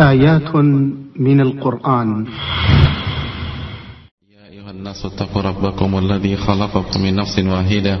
آيات من القرآن. يا أيها الناس اتقوا ربكم الذي خلقكم من نفس واحدة.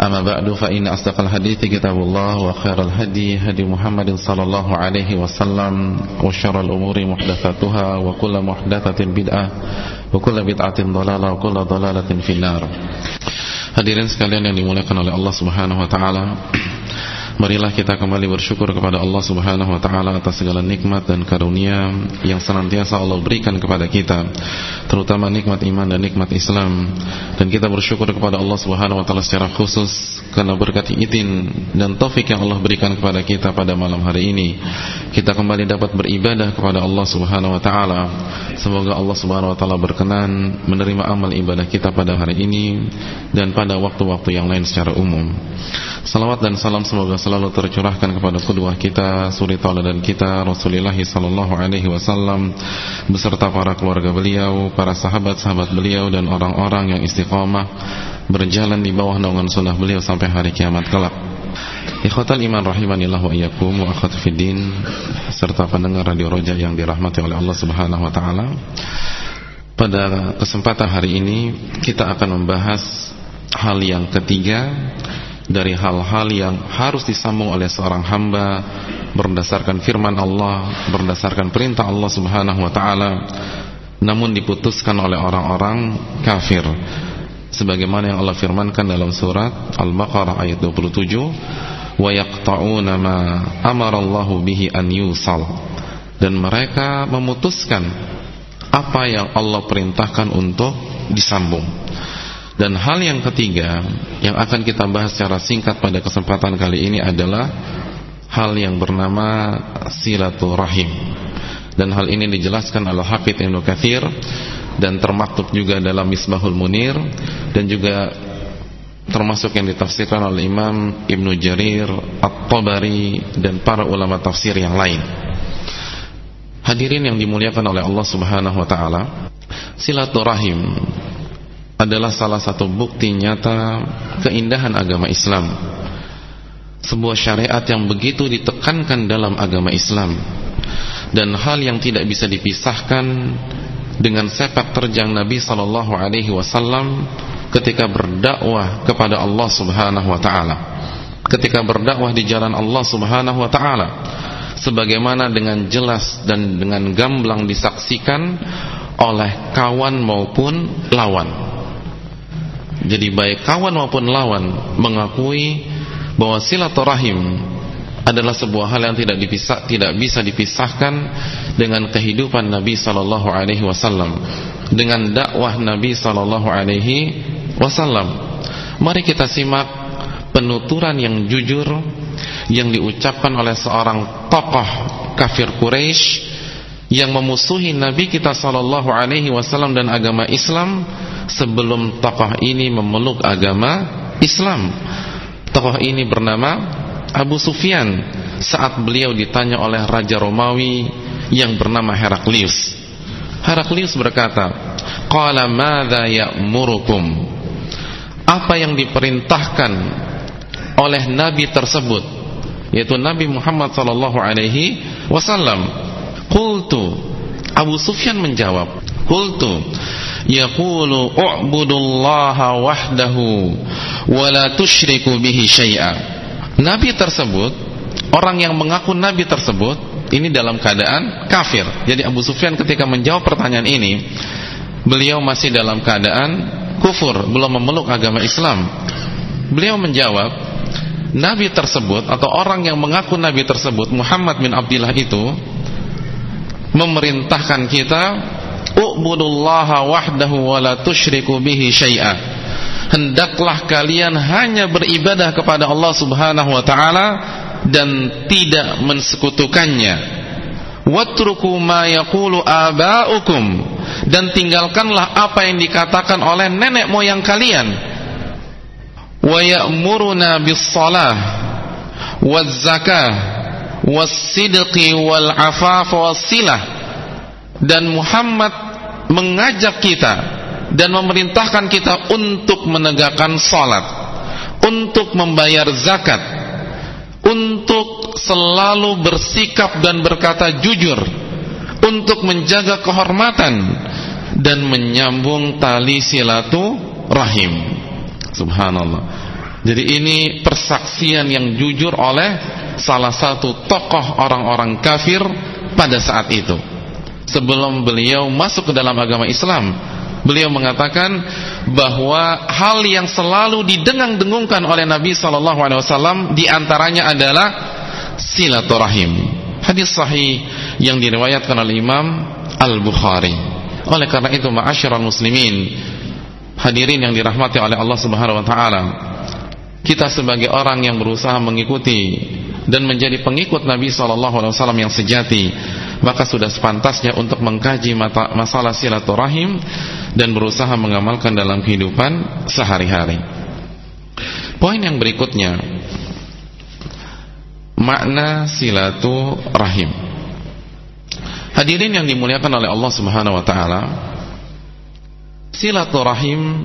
أما بعد فإن أصدق الحديث كتاب الله وخير الهدي هدي محمد صلى الله عليه وسلم وشر الأمور محدثاتها وكل محدثة بدعة وكل بدعة ضلالة وكل ضلالة في النار Hadirin sekalian yang dimuliakan oleh Allah Subhanahu wa taala. Marilah kita kembali bersyukur kepada Allah Subhanahu wa taala atas segala nikmat dan karunia yang senantiasa Allah berikan kepada kita, terutama nikmat iman dan nikmat Islam. Dan kita bersyukur kepada Allah Subhanahu wa taala secara khusus karena berkat izin dan taufik yang Allah berikan kepada kita pada malam hari ini. Kita kembali dapat beribadah kepada Allah Subhanahu wa taala. Semoga Allah Subhanahu wa taala berkenan menerima amal ibadah kita pada hari ini dan pada waktu-waktu yang lain secara umum. Salawat dan salam semoga selalu tercurahkan kepada kedua kita, suri tauladan kita Rasulullah sallallahu alaihi wasallam beserta para keluarga beliau, para sahabat-sahabat beliau dan orang-orang yang istiqamah berjalan di bawah naungan sunnah beliau sampai hari kiamat kelak. Ikhwatal iman rahimanillah wa iyyakum wa akhwat serta pendengar radio Roja yang dirahmati oleh Allah Subhanahu wa taala. Pada kesempatan hari ini kita akan membahas hal yang ketiga dari hal-hal yang harus disambung oleh seorang hamba berdasarkan firman Allah, berdasarkan perintah Allah Subhanahu wa taala namun diputuskan oleh orang-orang kafir. Sebagaimana yang Allah firmankan dalam surat Al-Baqarah ayat 27, "Wa yaqta'una ma amara Allahu bihi an yusal." Dan mereka memutuskan apa yang Allah perintahkan untuk disambung. Dan hal yang ketiga yang akan kita bahas secara singkat pada kesempatan kali ini adalah hal yang bernama silaturahim. Dan hal ini dijelaskan oleh Hafidh Ibnu Katsir dan termaktub juga dalam Misbahul Munir dan juga termasuk yang ditafsirkan oleh Imam Ibnu Jarir At-Tabari dan para ulama tafsir yang lain. Hadirin yang dimuliakan oleh Allah Subhanahu wa taala, silaturahim adalah salah satu bukti nyata keindahan agama Islam. Sebuah syariat yang begitu ditekankan dalam agama Islam dan hal yang tidak bisa dipisahkan dengan sepak terjang Nabi sallallahu alaihi wasallam ketika berdakwah kepada Allah Subhanahu wa taala. Ketika berdakwah di jalan Allah Subhanahu wa taala sebagaimana dengan jelas dan dengan gamblang disaksikan oleh kawan maupun lawan. Jadi baik kawan maupun lawan mengakui bahwa silaturahim adalah sebuah hal yang tidak dipisah, tidak bisa dipisahkan dengan kehidupan Nabi sallallahu alaihi wasallam, dengan dakwah Nabi sallallahu alaihi wasallam. Mari kita simak penuturan yang jujur yang diucapkan oleh seorang tokoh kafir Quraisy yang memusuhi Nabi kita sallallahu alaihi wasallam dan agama Islam sebelum tokoh ini memeluk agama Islam. Tokoh ini bernama Abu Sufyan saat beliau ditanya oleh Raja Romawi yang bernama Heraklius. Heraklius berkata, "Qala madza ya'murukum?" Apa yang diperintahkan oleh nabi tersebut yaitu Nabi Muhammad sallallahu alaihi wasallam. Qultu Abu Sufyan menjawab, Qultu yaqulu u'budullaha wahdahu wa la tusyriku bihi syai'a. Nabi tersebut, orang yang mengaku nabi tersebut ini dalam keadaan kafir. Jadi Abu Sufyan ketika menjawab pertanyaan ini, beliau masih dalam keadaan kufur, belum memeluk agama Islam. Beliau menjawab, nabi tersebut atau orang yang mengaku nabi tersebut Muhammad bin Abdullah itu memerintahkan kita u'budullaha wahdahu wa la tusyriku bihi syai'a. Hendaklah kalian hanya beribadah kepada Allah Subhanahu wa taala dan tidak mensekutukannya. Watruku ma yaqulu aba'ukum. Dan tinggalkanlah apa yang dikatakan oleh nenek moyang kalian. Wa dan Muhammad mengajak kita dan memerintahkan kita untuk menegakkan salat untuk membayar zakat untuk selalu bersikap dan berkata jujur untuk menjaga kehormatan dan menyambung tali silaturahim Subhanallah. Jadi ini persaksian yang jujur oleh salah satu tokoh orang-orang kafir pada saat itu. Sebelum beliau masuk ke dalam agama Islam, beliau mengatakan bahwa hal yang selalu didengang-dengungkan oleh Nabi sallallahu alaihi wasallam di antaranya adalah silaturahim. Hadis sahih yang diriwayatkan oleh Imam Al-Bukhari. Oleh karena itu ma'asyiral muslimin, Hadirin yang dirahmati oleh Allah Subhanahu wa taala. Kita sebagai orang yang berusaha mengikuti dan menjadi pengikut Nabi sallallahu alaihi wasallam yang sejati, maka sudah sepantasnya untuk mengkaji masalah silaturahim dan berusaha mengamalkan dalam kehidupan sehari-hari. Poin yang berikutnya makna silaturahim. Hadirin yang dimuliakan oleh Allah Subhanahu wa taala, Silaturahim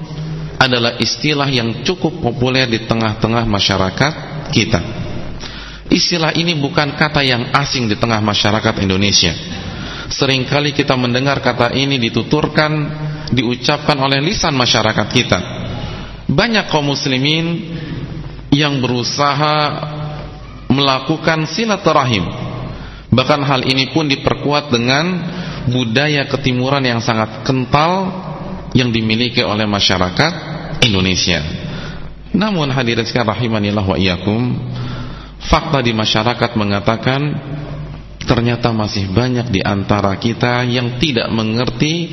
adalah istilah yang cukup populer di tengah-tengah masyarakat kita. Istilah ini bukan kata yang asing di tengah masyarakat Indonesia. Seringkali kita mendengar kata ini dituturkan, diucapkan oleh lisan masyarakat kita. Banyak kaum muslimin yang berusaha melakukan silaturahim. Bahkan hal ini pun diperkuat dengan budaya ketimuran yang sangat kental yang dimiliki oleh masyarakat Indonesia. Namun hadirin sekalian rahimanillah wa iyyakum, fakta di masyarakat mengatakan ternyata masih banyak di antara kita yang tidak mengerti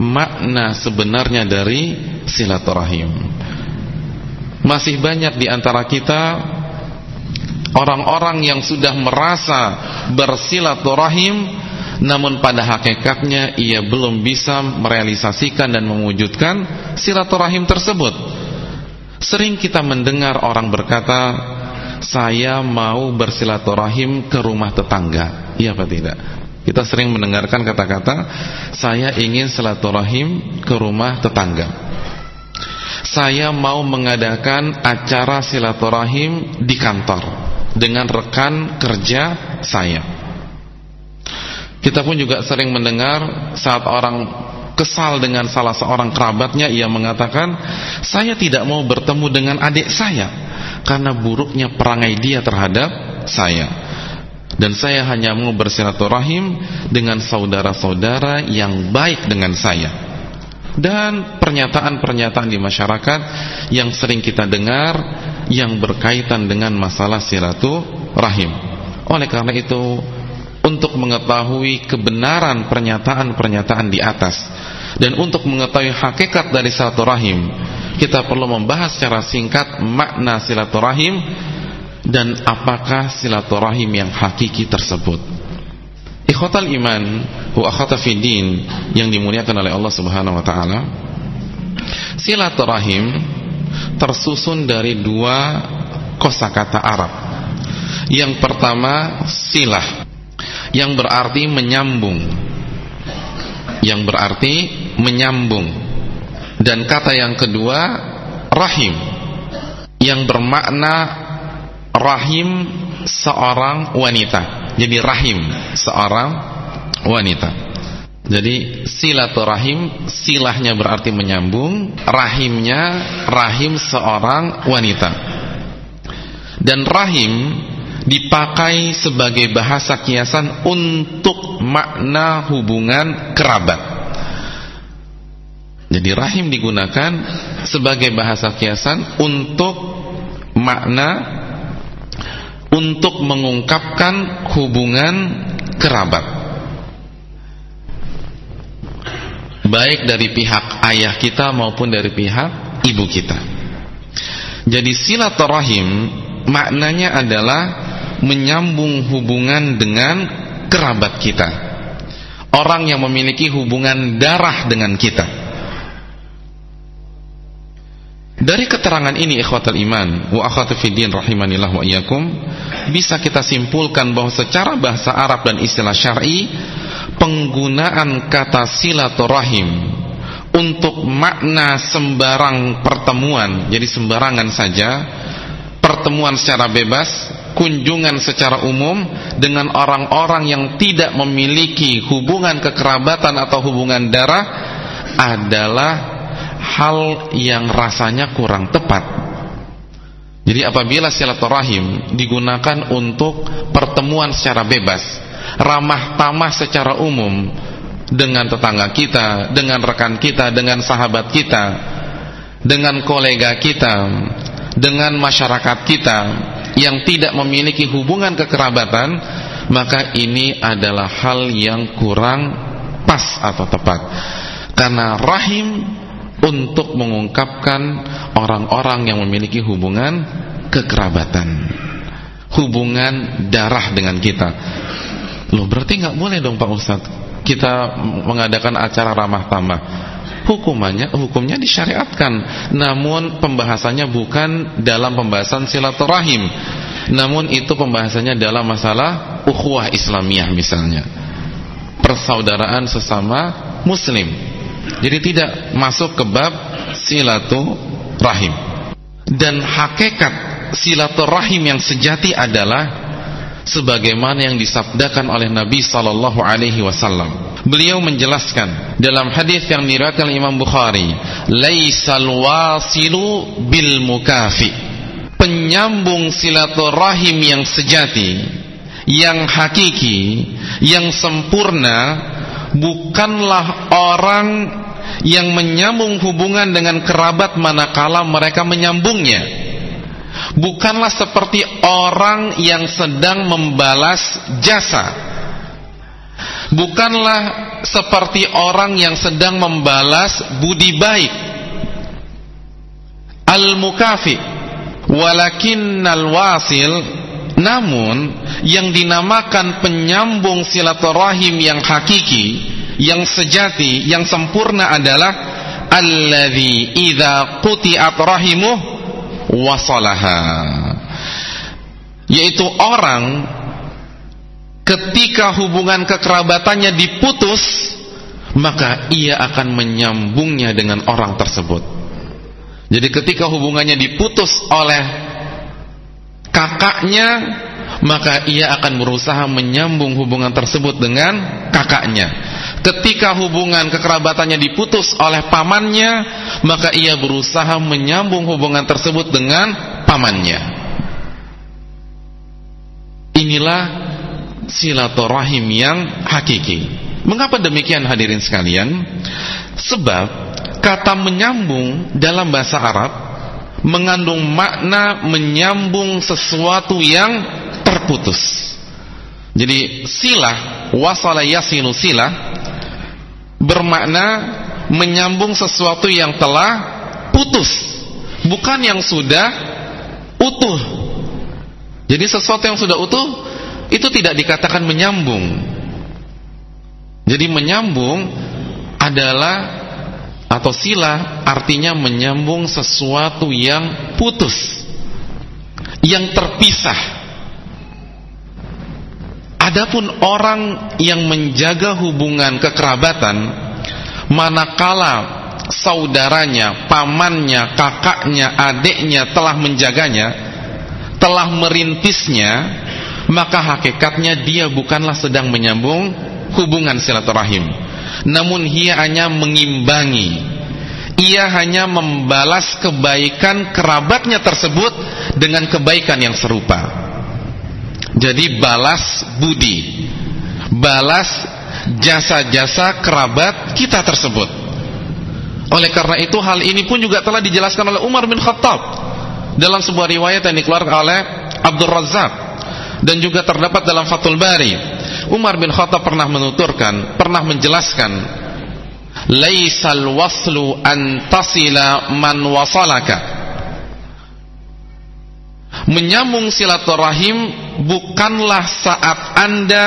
makna sebenarnya dari silaturahim. Masih banyak di antara kita orang-orang yang sudah merasa bersilaturahim namun pada hakikatnya ia belum bisa merealisasikan dan mewujudkan silaturahim tersebut. Sering kita mendengar orang berkata, "Saya mau bersilaturahim ke rumah tetangga." Iya apa tidak? Kita sering mendengarkan kata-kata, "Saya ingin silaturahim ke rumah tetangga." Saya mau mengadakan acara silaturahim di kantor dengan rekan kerja saya. Kita pun juga sering mendengar saat orang kesal dengan salah seorang kerabatnya ia mengatakan, "Saya tidak mau bertemu dengan adik saya karena buruknya perangai dia terhadap saya." Dan saya hanya mau bersilaturahim dengan saudara-saudara yang baik dengan saya. Dan pernyataan-pernyataan di masyarakat yang sering kita dengar yang berkaitan dengan masalah silaturahim. Oleh karena itu untuk mengetahui kebenaran pernyataan-pernyataan di atas dan untuk mengetahui hakikat dari silaturahim kita perlu membahas secara singkat makna silaturahim dan apakah silaturahim yang hakiki tersebut. Ikhwatal iman wa akhwata fiddin yang dimuliakan oleh Allah Subhanahu wa taala silaturahim tersusun dari dua kosakata Arab. Yang pertama silah yang berarti menyambung yang berarti menyambung. Dan kata yang kedua rahim. Yang bermakna rahim seorang wanita. Jadi rahim seorang wanita. Jadi silaturahim silahnya berarti menyambung rahimnya rahim seorang wanita. Dan rahim dipakai sebagai bahasa kiasan untuk makna hubungan kerabat. Jadi rahim digunakan sebagai bahasa kiasan untuk makna untuk mengungkapkan hubungan kerabat baik dari pihak ayah kita maupun dari pihak ibu kita jadi silaturahim maknanya adalah menyambung hubungan dengan kerabat kita. Orang yang memiliki hubungan darah dengan kita. Dari keterangan ini ikhwatul iman wa akhwatu fiddin rahimanillah wa iyyakum bisa kita simpulkan bahwa secara bahasa Arab dan istilah syar'i penggunaan kata silaturahim untuk makna sembarang pertemuan jadi sembarangan saja pertemuan secara bebas kunjungan secara umum dengan orang-orang yang tidak memiliki hubungan kekerabatan atau hubungan darah adalah hal yang rasanya kurang tepat. Jadi apabila silaturahim digunakan untuk pertemuan secara bebas, ramah tamah secara umum dengan tetangga kita, dengan rekan kita, dengan sahabat kita, dengan kolega kita, dengan masyarakat kita yang tidak memiliki hubungan kekerabatan, maka ini adalah hal yang kurang pas atau tepat. Karena rahim untuk mengungkapkan orang-orang yang memiliki hubungan kekerabatan. Hubungan darah dengan kita. Loh berarti nggak boleh dong Pak Ustadz kita mengadakan acara ramah tamah hukumannya hukumnya disyariatkan namun pembahasannya bukan dalam pembahasan silaturahim namun itu pembahasannya dalam masalah ukhuwah Islamiyah misalnya persaudaraan sesama muslim jadi tidak masuk ke bab silaturahim. Dan hakikat silaturahim yang sejati adalah sebagaimana yang disabdakan oleh Nabi sallallahu alaihi wasallam. Beliau menjelaskan dalam hadis yang diriwayatkan Imam Bukhari, "Laisal wasilu bil mukafi." Penyambung silaturahim yang sejati, yang hakiki, yang sempurna bukanlah orang yang menyambung hubungan dengan kerabat manakala mereka menyambungnya bukanlah seperti orang yang sedang membalas jasa bukanlah seperti orang yang sedang membalas budi baik al-mukafi walakinnal wasil namun yang dinamakan penyambung silaturahim yang hakiki, yang sejati, yang sempurna adalah alladzi idza quti'at rahimuh wasalaha. Yaitu orang ketika hubungan kekerabatannya diputus, maka ia akan menyambungnya dengan orang tersebut. Jadi ketika hubungannya diputus oleh kakaknya maka ia akan berusaha menyambung hubungan tersebut dengan kakaknya ketika hubungan kekerabatannya diputus oleh pamannya maka ia berusaha menyambung hubungan tersebut dengan pamannya inilah silaturahim yang hakiki mengapa demikian hadirin sekalian sebab kata menyambung dalam bahasa Arab mengandung makna menyambung sesuatu yang terputus. Jadi silah wasala yasilu silah bermakna menyambung sesuatu yang telah putus, bukan yang sudah utuh. Jadi sesuatu yang sudah utuh itu tidak dikatakan menyambung. Jadi menyambung adalah atau sila artinya menyambung sesuatu yang putus yang terpisah Adapun orang yang menjaga hubungan kekerabatan manakala saudaranya, pamannya, kakaknya, adiknya telah menjaganya, telah merintisnya, maka hakikatnya dia bukanlah sedang menyambung hubungan silaturahim. Namun ia hanya mengimbangi. Ia hanya membalas kebaikan kerabatnya tersebut dengan kebaikan yang serupa. Jadi balas budi balas jasa-jasa kerabat kita tersebut. Oleh karena itu hal ini pun juga telah dijelaskan oleh Umar bin Khattab dalam sebuah riwayat yang dikeluarkan oleh Abdul Razak dan juga terdapat dalam Fathul Bari. Umar bin Khattab pernah menuturkan pernah menjelaskan laisal waslu an tasila man wasalaka. Menyambung silaturahim bukanlah saat Anda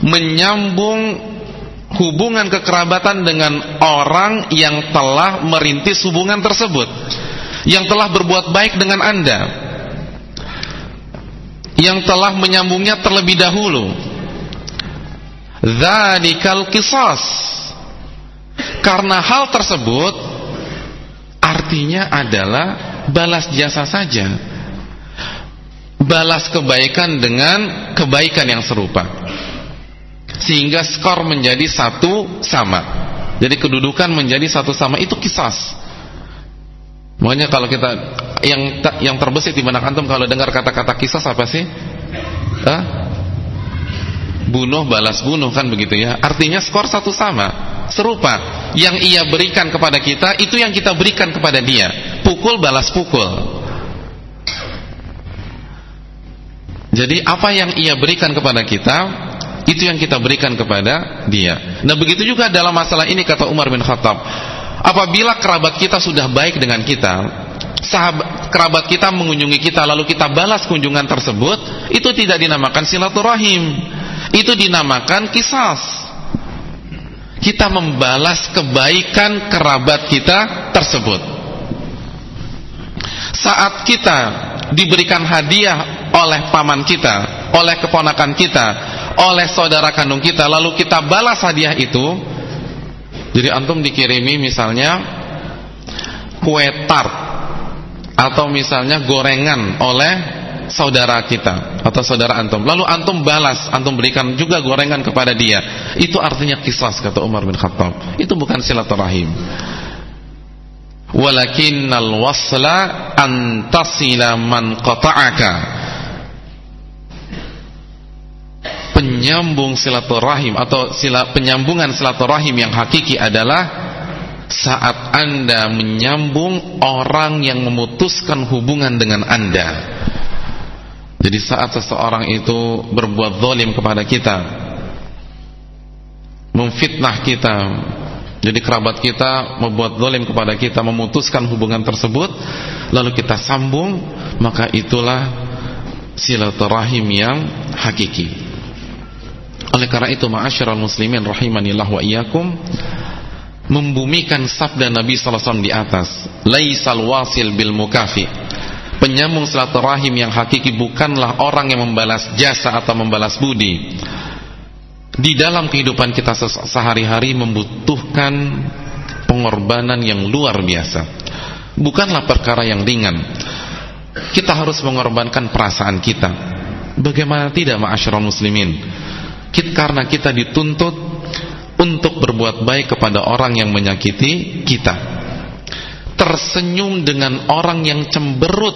menyambung hubungan kekerabatan dengan orang yang telah merintis hubungan tersebut yang telah berbuat baik dengan Anda yang telah menyambungnya terlebih dahulu. Dzalikal qisas. Karena hal tersebut artinya adalah balas jasa saja. Balas kebaikan dengan kebaikan yang serupa. Sehingga skor menjadi satu sama. Jadi kedudukan menjadi satu sama. Itu kisas Makanya kalau kita yang yang terbesit di benak antum kalau dengar kata-kata kisah apa sih? Hah? Bunuh balas bunuh kan begitu ya. Artinya skor satu sama, serupa. Yang ia berikan kepada kita itu yang kita berikan kepada dia. Pukul balas pukul. Jadi apa yang ia berikan kepada kita itu yang kita berikan kepada dia. Nah begitu juga dalam masalah ini kata Umar bin Khattab Apabila kerabat kita sudah baik dengan kita, sahabat kerabat kita mengunjungi kita lalu kita balas kunjungan tersebut, itu tidak dinamakan silaturahim. Itu dinamakan kisas. Kita membalas kebaikan kerabat kita tersebut. Saat kita diberikan hadiah oleh paman kita, oleh keponakan kita, oleh saudara kandung kita, lalu kita balas hadiah itu, jadi antum dikirimi misalnya kue tart atau misalnya gorengan oleh saudara kita atau saudara antum. Lalu antum balas, antum berikan juga gorengan kepada dia. Itu artinya kisah kata Umar bin Khattab. Itu bukan silaturahim. Walakinnal wasla antasila man qata'aka penyambung silaturahim atau sila, penyambungan silaturahim yang hakiki adalah saat Anda menyambung orang yang memutuskan hubungan dengan Anda. Jadi saat seseorang itu berbuat zalim kepada kita, memfitnah kita, jadi kerabat kita membuat zalim kepada kita, memutuskan hubungan tersebut, lalu kita sambung, maka itulah silaturahim yang hakiki. Oleh karena itu ma'asyiral muslimin rahimanillah wa iyyakum membumikan sabda Nabi sallallahu alaihi wasallam di atas, laisal wasil bil mukafi. Penyambung silaturahim yang hakiki bukanlah orang yang membalas jasa atau membalas budi. Di dalam kehidupan kita sehari-hari membutuhkan pengorbanan yang luar biasa. Bukanlah perkara yang ringan. Kita harus mengorbankan perasaan kita. Bagaimana tidak ma'asyiral muslimin? karena kita dituntut untuk berbuat baik kepada orang yang menyakiti kita. Tersenyum dengan orang yang cemberut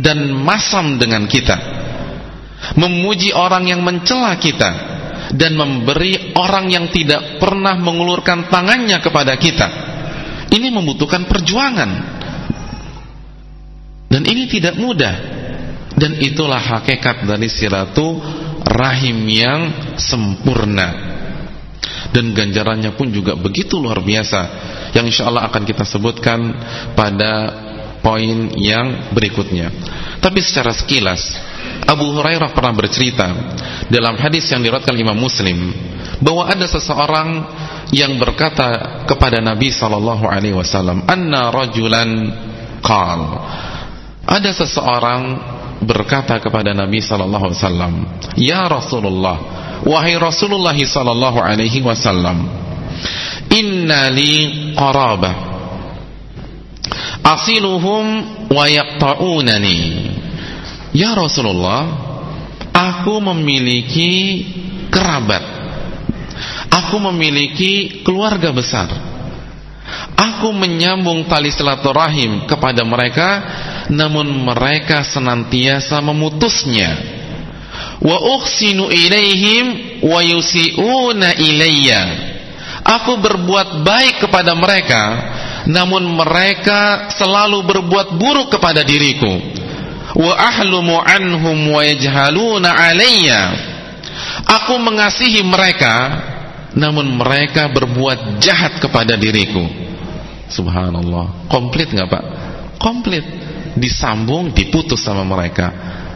dan masam dengan kita. Memuji orang yang mencela kita dan memberi orang yang tidak pernah mengulurkan tangannya kepada kita. Ini membutuhkan perjuangan. Dan ini tidak mudah. Dan itulah hakikat dari siratu rahim yang sempurna dan ganjarannya pun juga begitu luar biasa. Yang insya Allah akan kita sebutkan pada poin yang berikutnya. Tapi secara sekilas Abu Hurairah pernah bercerita dalam hadis yang diriwayatkan Imam Muslim bahwa ada seseorang yang berkata kepada Nabi sallallahu alaihi wasallam anna rajulan qal. Ada seseorang berkata kepada Nabi sallallahu alaihi wasallam, "Ya Rasulullah, wahai Rasulullah sallallahu alaihi wasallam, inna li qarabah asiluhum wa yaqta'unani." Ya Rasulullah, aku memiliki kerabat. Aku memiliki keluarga besar Aku menyambung tali silaturahim kepada mereka namun mereka senantiasa memutusnya. Wa ukhsinu ilaihim wa yusiuna ilayya. Aku berbuat baik kepada mereka namun mereka selalu berbuat buruk kepada diriku. Wa ahlumu anhum wa yajhaluna alayya. Aku mengasihi mereka namun mereka berbuat jahat kepada diriku. Subhanallah. Komplit nggak Pak? Komplit. Disambung diputus sama mereka.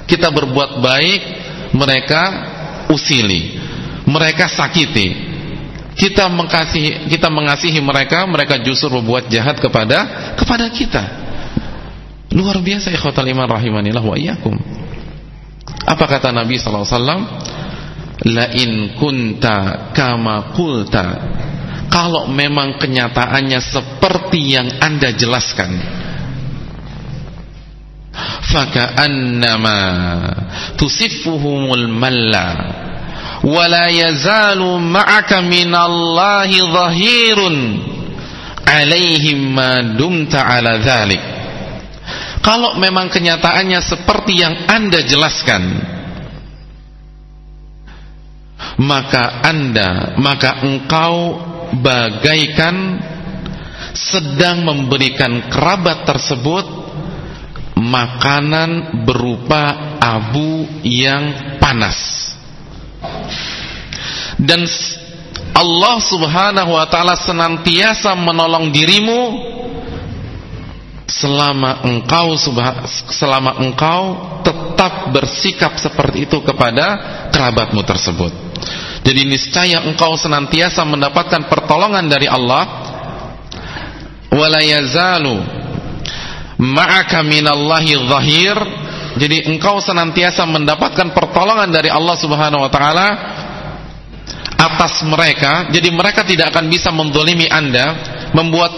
Kita berbuat baik mereka usili. Mereka sakiti. Kita mengasihi kita mengasihi mereka mereka justru berbuat jahat kepada kepada kita. Luar biasa ikhwatal iman rahimanillah wa iyyakum. Apa kata Nabi sallallahu alaihi wasallam? La in kunta kama qulta. Kalau memang kenyataannya seperti yang Anda jelaskan faka'annama tusifuhumul malla wala yazalu ma'aka minallahi zahirun alaihim ma dumta ala dhalik kalau memang kenyataannya seperti yang anda jelaskan maka anda maka engkau bagaikan sedang memberikan kerabat tersebut makanan berupa abu yang panas. Dan Allah subhanahu wa ta'ala senantiasa menolong dirimu selama engkau selama engkau tetap bersikap seperti itu kepada kerabatmu tersebut. Jadi niscaya engkau senantiasa mendapatkan pertolongan dari Allah. Wala ma'aka minallahi zahir. Jadi engkau senantiasa mendapatkan pertolongan dari Allah Subhanahu wa taala atas mereka. Jadi mereka tidak akan bisa mendolimi anda membuat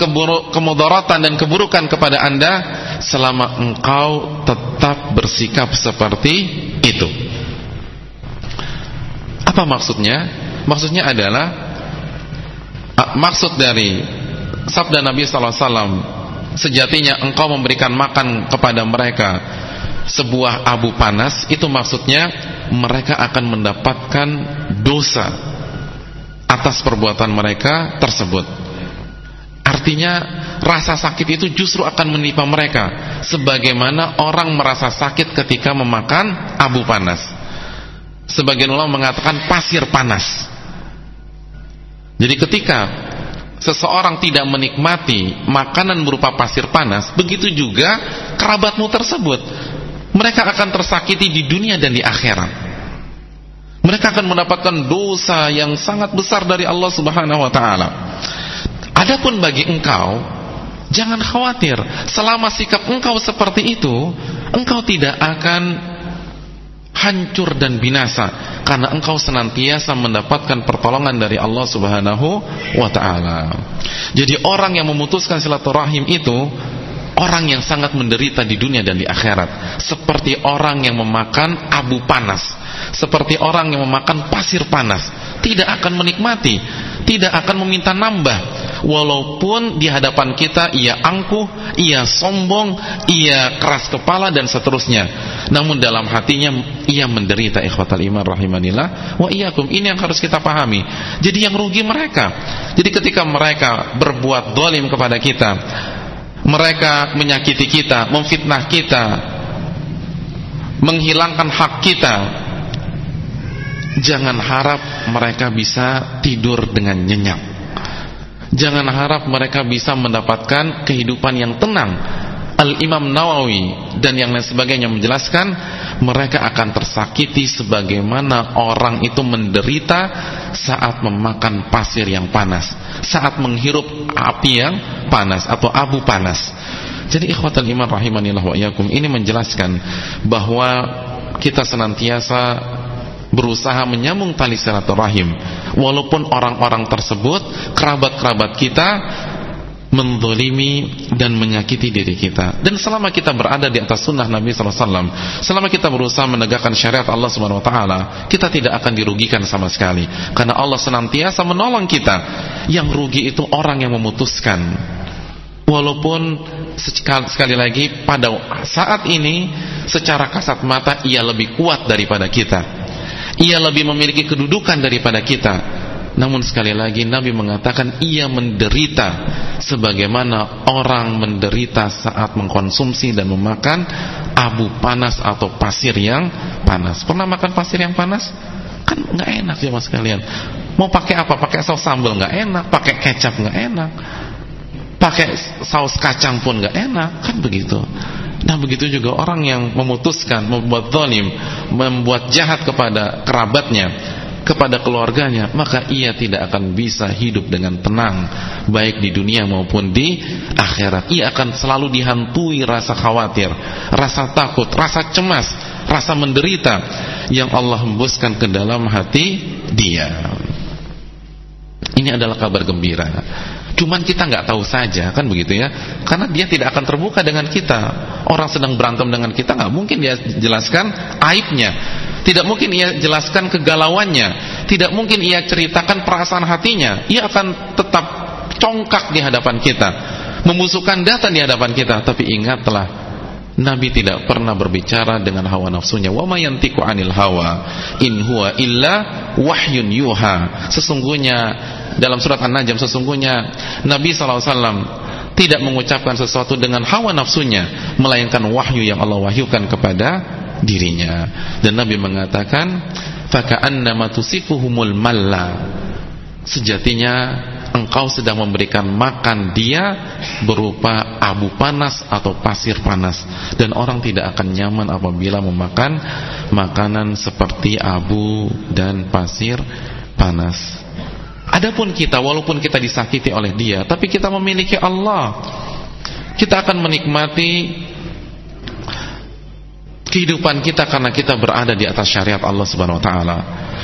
kemudaratan dan keburukan kepada anda selama engkau tetap bersikap seperti itu. Apa maksudnya? maksudnya adalah maksud dari sabda Nabi SAW sejatinya engkau memberikan makan kepada mereka sebuah abu panas itu maksudnya mereka akan mendapatkan dosa atas perbuatan mereka tersebut. Artinya rasa sakit itu justru akan menimpa mereka sebagaimana orang merasa sakit ketika memakan abu panas. Sebagian ulama mengatakan pasir panas. Jadi ketika seseorang tidak menikmati makanan berupa pasir panas, begitu juga kerabatmu tersebut. Mereka akan tersakiti di dunia dan di akhirat mereka akan mendapatkan dosa yang sangat besar dari Allah Subhanahu wa taala. Adapun bagi engkau, jangan khawatir, selama sikap engkau seperti itu, engkau tidak akan hancur dan binasa karena engkau senantiasa mendapatkan pertolongan dari Allah Subhanahu wa taala. Jadi orang yang memutuskan silaturahim itu orang yang sangat menderita di dunia dan di akhirat, seperti orang yang memakan abu panas seperti orang yang memakan pasir panas. Tidak akan menikmati tidak akan meminta nambah. Walaupun di hadapan kita ia angkuh ia sombong ia keras kepala dan seterusnya. Namun dalam hatinya ia menderita ikhwatal iman rahimanillah. Wa iyyakum ini yang harus kita pahami. Jadi yang rugi mereka. Jadi ketika mereka berbuat dolim kepada kita mereka menyakiti kita memfitnah kita menghilangkan hak kita Jangan harap mereka bisa tidur dengan nyenyak. Jangan harap mereka bisa mendapatkan kehidupan yang tenang. Al-Imam Nawawi dan yang lain sebagainya menjelaskan Mereka akan tersakiti sebagaimana orang itu menderita saat memakan pasir yang panas Saat menghirup api yang panas atau abu panas. Jadi ikhwatal iman rahimanillah wa Ini menjelaskan bahwa kita senantiasa berusaha menyambung tali silaturahim. Walaupun orang-orang tersebut kerabat-kerabat kita mendolimi dan menyakiti diri kita. Dan selama kita berada di atas sunnah Nabi SAW selama kita berusaha menegakkan syariat Allah Subhanahu Wa Taala kita tidak akan dirugikan sama sekali. Karena Allah senantiasa menolong kita. Yang rugi itu orang yang memutuskan. Walaupun sekali, sekali lagi pada saat ini secara kasat mata ia lebih kuat daripada kita ia lebih memiliki kedudukan daripada kita namun sekali lagi Nabi mengatakan ia menderita sebagaimana orang menderita saat mengkonsumsi dan memakan abu panas atau pasir yang panas. Pernah makan pasir yang panas? Kan nggak enak ya mas kalian. Mau pakai apa? Pakai saus sambal nggak enak, pakai kecap nggak enak, pakai saus kacang pun nggak enak, kan begitu. Nah begitu juga orang yang memutuskan membuat zalim, membuat jahat kepada kerabatnya, kepada keluarganya, maka ia tidak akan bisa hidup dengan tenang baik di dunia maupun di akhirat. Ia akan selalu dihantui rasa khawatir, rasa takut, rasa cemas, rasa menderita yang Allah hembuskan ke dalam hati dia. Ini adalah kabar gembira. Cuman kita nggak tahu saja kan begitu ya. Karena dia tidak akan terbuka dengan kita. Orang sedang berantem dengan kita nggak mungkin dia jelaskan aibnya. Tidak mungkin ia jelaskan kegalauannya. Tidak mungkin ia ceritakan perasaan hatinya. Ia akan tetap congkak di hadapan kita. Memusuhkan data di hadapan kita. Tapi ingatlah Nabi tidak pernah berbicara dengan hawa nafsunya. Wa ma yantiqu 'anil hawa in huwa illa wahyun yuha. Sesungguhnya dalam surat An-Najm sesungguhnya Nabi sallallahu alaihi wasallam tidak mengucapkan sesuatu dengan hawa nafsunya melainkan wahyu yang Allah wahyukan kepada dirinya. Dan Nabi mengatakan, "Faka'annama tusifuhumul malla." Sejatinya engkau sedang memberikan makan dia berupa abu panas atau pasir panas. Dan orang tidak akan nyaman apabila memakan makanan seperti abu dan pasir panas. Adapun kita walaupun kita disakiti oleh dia tapi kita memiliki Allah. Kita akan menikmati kehidupan kita karena kita berada di atas syariat Allah Subhanahu wa taala.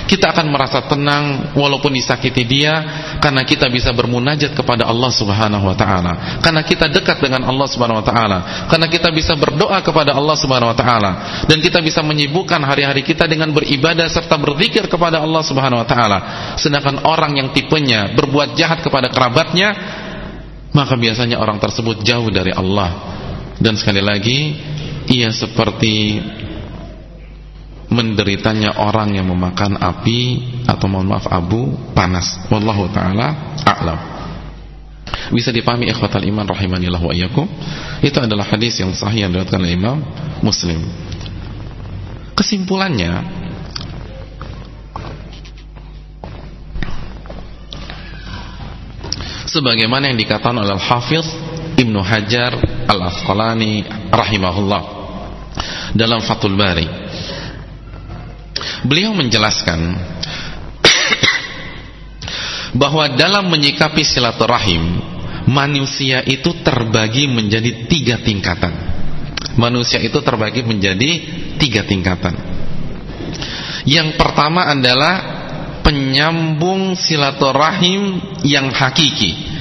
Kita akan merasa tenang walaupun disakiti dia karena kita bisa bermunajat kepada Allah Subhanahu wa taala. Karena kita dekat dengan Allah Subhanahu wa taala. Karena kita bisa berdoa kepada Allah Subhanahu wa taala dan kita bisa menyibukkan hari-hari kita dengan beribadah serta berzikir kepada Allah Subhanahu wa taala. Sedangkan orang yang tipenya berbuat jahat kepada kerabatnya maka biasanya orang tersebut jauh dari Allah. Dan sekali lagi ia seperti menderitanya orang yang memakan api atau mohon maaf abu panas. Wallahu taala a'lam. Bisa dipahami ikhwatal iman rahimanillah wa iyyakum. Itu adalah hadis yang sahih yang diriwayatkan oleh Imam Muslim. Kesimpulannya sebagaimana yang dikatakan oleh Al-Hafiz Ibnu Hajar Al-Asqalani rahimahullah dalam Fathul Bari. Beliau menjelaskan bahwa dalam menyikapi silaturahim manusia itu terbagi menjadi tiga tingkatan. Manusia itu terbagi menjadi tiga tingkatan. Yang pertama adalah penyambung silaturahim yang hakiki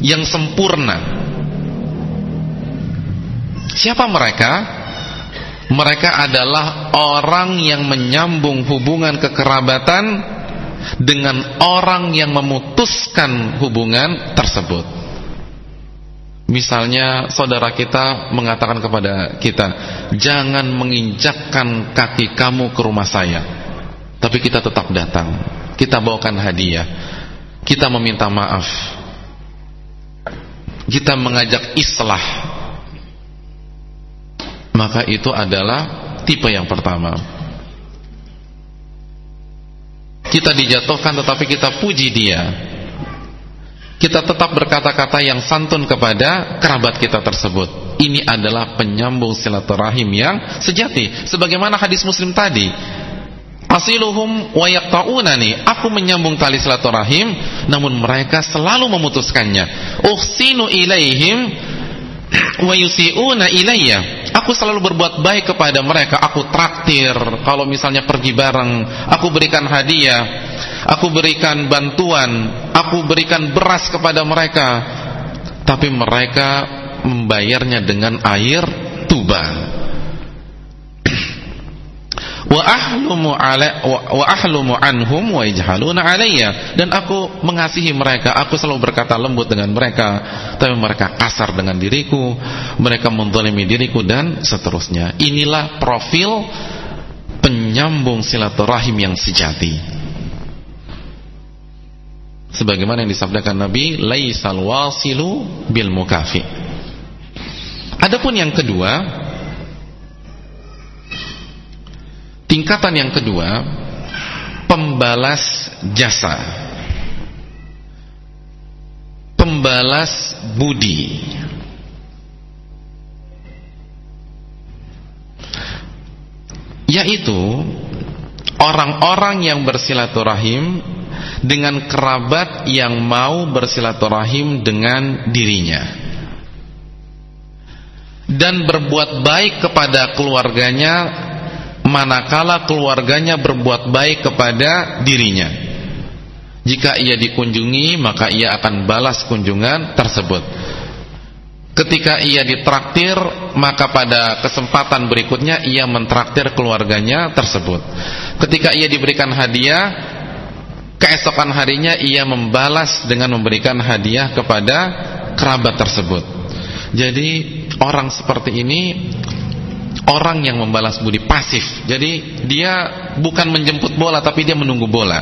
yang sempurna. Siapa mereka? Mereka adalah orang yang menyambung hubungan kekerabatan dengan orang yang memutuskan hubungan tersebut. Misalnya saudara kita mengatakan kepada kita, jangan menginjakkan kaki kamu ke rumah saya. Tapi kita tetap datang. Kita bawakan hadiah. Kita meminta maaf kita mengajak islah maka itu adalah tipe yang pertama. Kita dijatuhkan tetapi kita puji dia. Kita tetap berkata-kata yang santun kepada kerabat kita tersebut. Ini adalah penyambung silaturahim yang sejati. Sebagaimana hadis muslim tadi asiluhum wa yaqta'unani. Aku menyambung tali silaturahim namun mereka selalu memutuskannya. Uhsinu ilaihim wa yusi'una ilayya. Aku selalu berbuat baik kepada mereka. Aku traktir. Kalau misalnya pergi bareng aku berikan hadiah. Aku berikan bantuan. Aku berikan beras kepada mereka. Tapi mereka membayarnya dengan air tuba ahlumu ala wa ahlumu anhum wa yajhaluna alayya. Dan aku mengasihi mereka. Aku selalu berkata lembut dengan mereka. Tapi mereka kasar dengan diriku. Mereka menzalimi diriku dan seterusnya. Inilah profil penyambung silaturahim yang sejati. Sebagaimana yang disabdakan Nabi, laisal wasilu bil mukafi. Adapun yang kedua, tingkatan yang kedua, pembalas jasa. Pembalas budi. Yaitu orang-orang yang bersilaturahim dengan kerabat yang mau bersilaturahim dengan dirinya dan berbuat baik kepada keluarganya manakala keluarganya berbuat baik kepada dirinya. Jika ia dikunjungi maka ia akan balas kunjungan tersebut. Ketika ia ditraktir maka pada kesempatan berikutnya ia mentraktir keluarganya tersebut. Ketika ia diberikan hadiah keesokan harinya ia membalas dengan memberikan hadiah kepada kerabat tersebut. Jadi orang seperti ini orang yang membalas budi pasif. Jadi dia bukan menjemput bola tapi dia menunggu bola.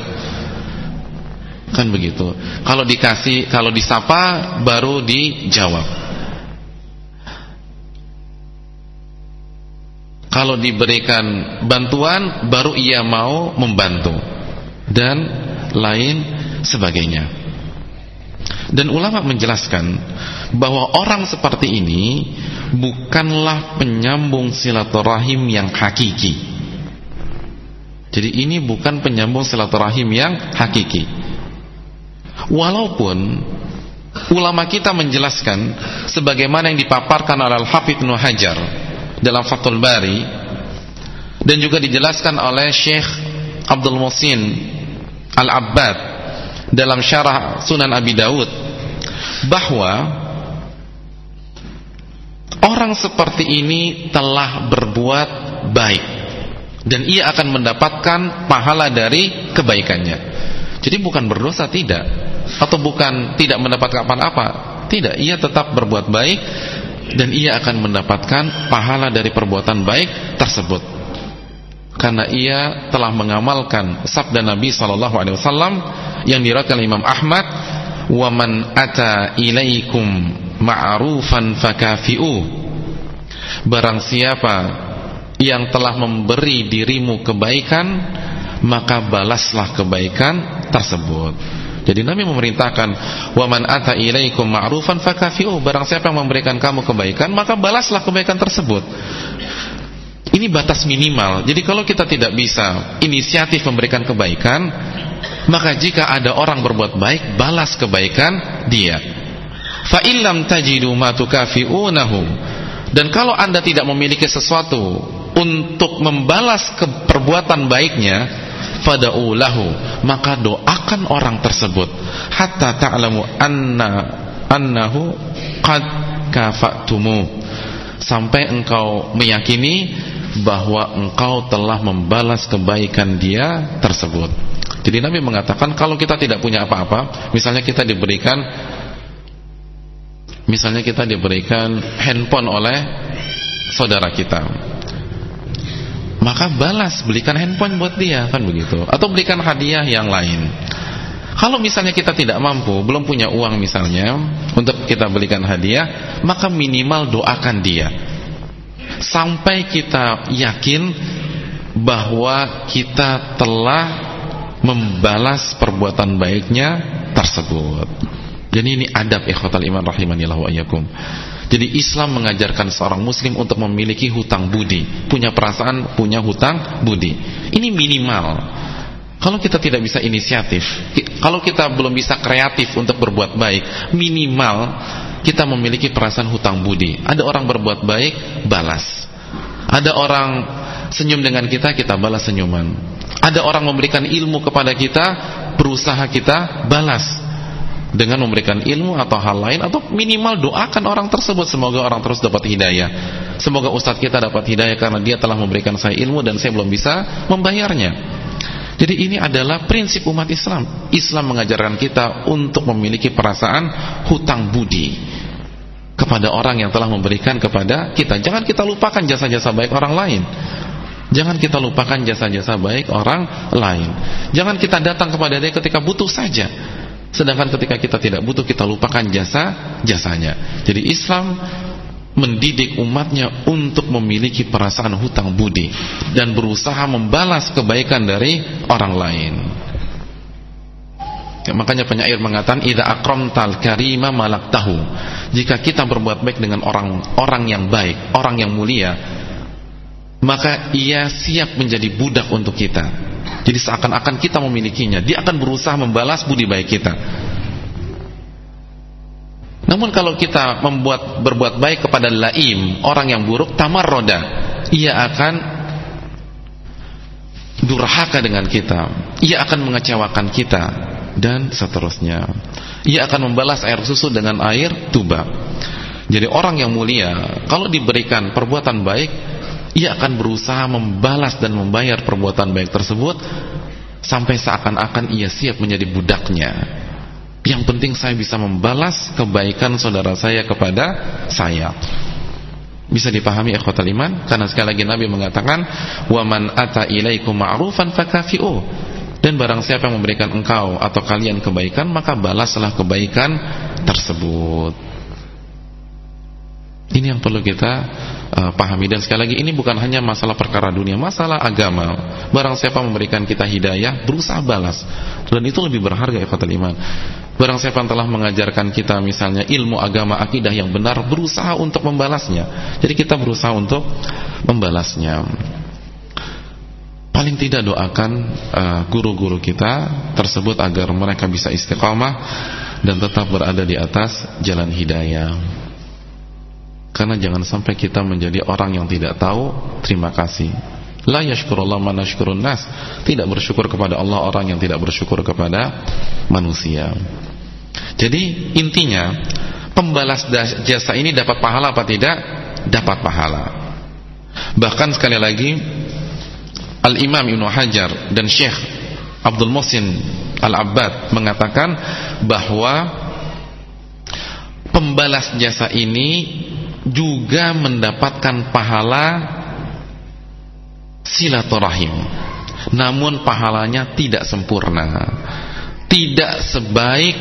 Kan begitu. Kalau dikasih, kalau disapa baru dijawab. Kalau diberikan bantuan baru ia mau membantu. Dan lain sebagainya. Dan ulama menjelaskan bahwa orang seperti ini bukanlah penyambung silaturahim yang hakiki. Jadi ini bukan penyambung silaturahim yang hakiki. Walaupun ulama kita menjelaskan sebagaimana yang dipaparkan oleh Al-Hafidz Ibnu Hajar dalam Fathul Bari dan juga dijelaskan oleh Syekh Abdul Musin Al-Abbad dalam syarah Sunan Abi Daud bahwa orang seperti ini telah berbuat baik dan ia akan mendapatkan pahala dari kebaikannya. Jadi bukan berdosa tidak atau bukan tidak mendapatkan apa-apa. Tidak, ia tetap berbuat baik dan ia akan mendapatkan pahala dari perbuatan baik tersebut karena ia telah mengamalkan sabda Nabi sallallahu alaihi wasallam yang diriwayatkan Imam Ahmad wa man ata ilaikum ma'rufan fakafi'u. Barang siapa yang telah memberi dirimu kebaikan maka balaslah kebaikan tersebut. Jadi Nabi memerintahkan wa man ata ilaikum ma'rufan fakafi'u. Barang siapa yang memberikan kamu kebaikan maka balaslah kebaikan tersebut. Ini batas minimal. Jadi kalau kita tidak bisa inisiatif memberikan kebaikan, maka jika ada orang berbuat baik, balas kebaikan dia. Fa illam tajidu ma tukafi'unahu. Dan kalau Anda tidak memiliki sesuatu untuk membalas perbuatan baiknya, fada'u lahu, maka doakan orang tersebut hatta ta'lamu anna annahu qad kafa'tumu sampai engkau meyakini bahwa engkau telah membalas kebaikan dia tersebut. Jadi Nabi mengatakan kalau kita tidak punya apa-apa, misalnya kita diberikan misalnya kita diberikan handphone oleh saudara kita. Maka balas belikan handphone buat dia kan begitu atau belikan hadiah yang lain. Kalau misalnya kita tidak mampu, belum punya uang misalnya untuk kita belikan hadiah, maka minimal doakan dia sampai kita yakin bahwa kita telah membalas perbuatan baiknya tersebut. Jadi ini adab ikhwatal iman rahimanillah wa iyyakum. Jadi Islam mengajarkan seorang muslim untuk memiliki hutang budi, punya perasaan, punya hutang budi. Ini minimal. Kalau kita tidak bisa inisiatif, kalau kita belum bisa kreatif untuk berbuat baik, minimal kita memiliki perasaan hutang budi. Ada orang berbuat baik, balas. Ada orang senyum dengan kita, kita balas senyuman. Ada orang memberikan ilmu kepada kita, berusaha kita balas dengan memberikan ilmu atau hal lain atau minimal doakan orang tersebut semoga orang terus dapat hidayah. Semoga ustadz kita dapat hidayah karena dia telah memberikan saya ilmu dan saya belum bisa membayarnya. Jadi ini adalah prinsip umat Islam. Islam mengajarkan kita untuk memiliki perasaan hutang budi kepada orang yang telah memberikan kepada kita. Jangan kita lupakan jasa-jasa baik orang lain. Jangan kita lupakan jasa-jasa baik orang lain. Jangan kita datang kepada dia ketika butuh saja. Sedangkan ketika kita tidak butuh kita lupakan jasa jasanya. Jadi Islam mendidik umatnya untuk memiliki perasaan hutang budi dan berusaha membalas kebaikan dari orang lain. Ya, makanya penyair mengatakan idza akramtal karima malak tahu. Jika kita berbuat baik dengan orang orang yang baik, orang yang mulia, maka ia siap menjadi budak untuk kita. Jadi seakan-akan kita memilikinya, dia akan berusaha membalas budi baik kita. Namun kalau kita membuat berbuat baik kepada laim, orang yang buruk, tamar roda, ia akan durhaka dengan kita. Ia akan mengecewakan kita dan seterusnya. Ia akan membalas air susu dengan air tuba. Jadi orang yang mulia kalau diberikan perbuatan baik, ia akan berusaha membalas dan membayar perbuatan baik tersebut sampai seakan-akan ia siap menjadi budaknya. Yang penting saya bisa membalas kebaikan saudara saya kepada saya. Bisa dipahami ikhwatal iman? Karena sekali lagi Nabi mengatakan, "Wa man ata ilaikum ma'rufan fakafi'u." Dan barang siapa yang memberikan engkau atau kalian kebaikan Maka balaslah kebaikan tersebut Ini yang perlu kita uh, pahami. Dan sekali lagi ini bukan hanya masalah perkara dunia Masalah agama. Barang siapa memberikan kita hidayah Berusaha balas. Dan itu lebih berharga ikhwatul iman. Barang siapa yang telah mengajarkan kita misalnya ilmu agama akidah yang benar Berusaha untuk membalasnya. Jadi kita berusaha untuk membalasnya. Paling tidak doakan uh, guru-guru uh, kita tersebut agar mereka bisa istiqamah dan tetap berada di atas jalan hidayah. Karena jangan sampai kita menjadi orang yang tidak tahu terima kasih. La yashkurullah man yashkurun nas. Tidak bersyukur kepada Allah orang yang tidak bersyukur kepada manusia. Jadi intinya pembalas jasa ini dapat pahala apa tidak? Dapat pahala. Bahkan sekali lagi Al-Imam Ibn Hajar dan Syekh Abdul Muhsin Al-Abbad mengatakan bahwa pembalas jasa ini juga mendapatkan pahala silaturahim. Namun pahalanya tidak sempurna. Tidak sebaik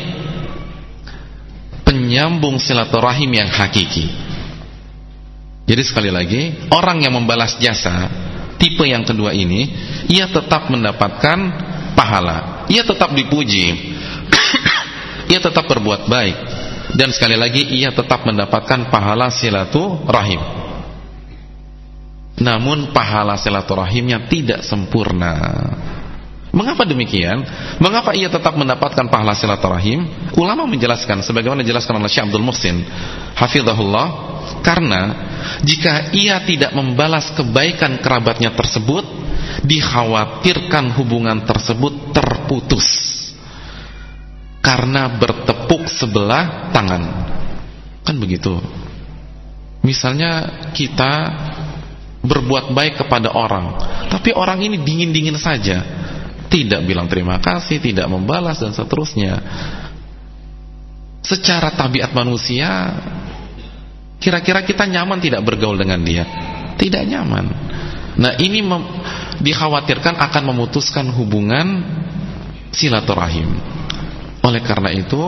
penyambung silaturahim yang hakiki. Jadi sekali lagi orang yang membalas jasa tipe yang kedua ini ia tetap mendapatkan pahala. Ia tetap dipuji. Ia tetap berbuat baik dan sekali lagi ia tetap mendapatkan pahala silaturahim namun pahala silaturahimnya tidak sempurna Mengapa demikian? Mengapa ia tetap mendapatkan pahala silaturahim? Ulama menjelaskan sebagaimana dijelaskan oleh Syekh Abdul Muhsin hafizahullah karena jika ia tidak membalas kebaikan kerabatnya tersebut dikhawatirkan hubungan tersebut terputus karena bertepuk sebelah tangan kan begitu misalnya kita berbuat baik kepada orang tapi orang ini dingin-dingin saja tidak bilang terima kasih tidak membalas dan seterusnya secara tabiat manusia Kira-kira kita nyaman tidak bergaul dengan dia? Tidak nyaman. Nah ini dikhawatirkan akan memutuskan hubungan silaturahim. Oleh karena itu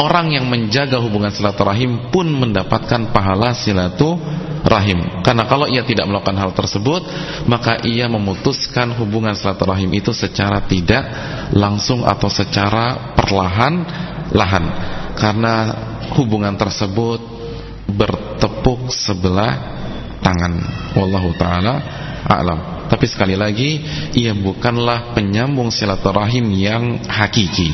orang yang menjaga hubungan silaturahim pun mendapatkan pahala silaturahim. Karena kalau ia tidak melakukan hal tersebut, maka ia memutuskan hubungan silaturahim itu secara tidak langsung atau secara perlahan-lahan. Karena hubungan tersebut bertepuk sebelah tangan wallahu taala a'lam tapi sekali lagi ia bukanlah penyambung silaturahim yang hakiki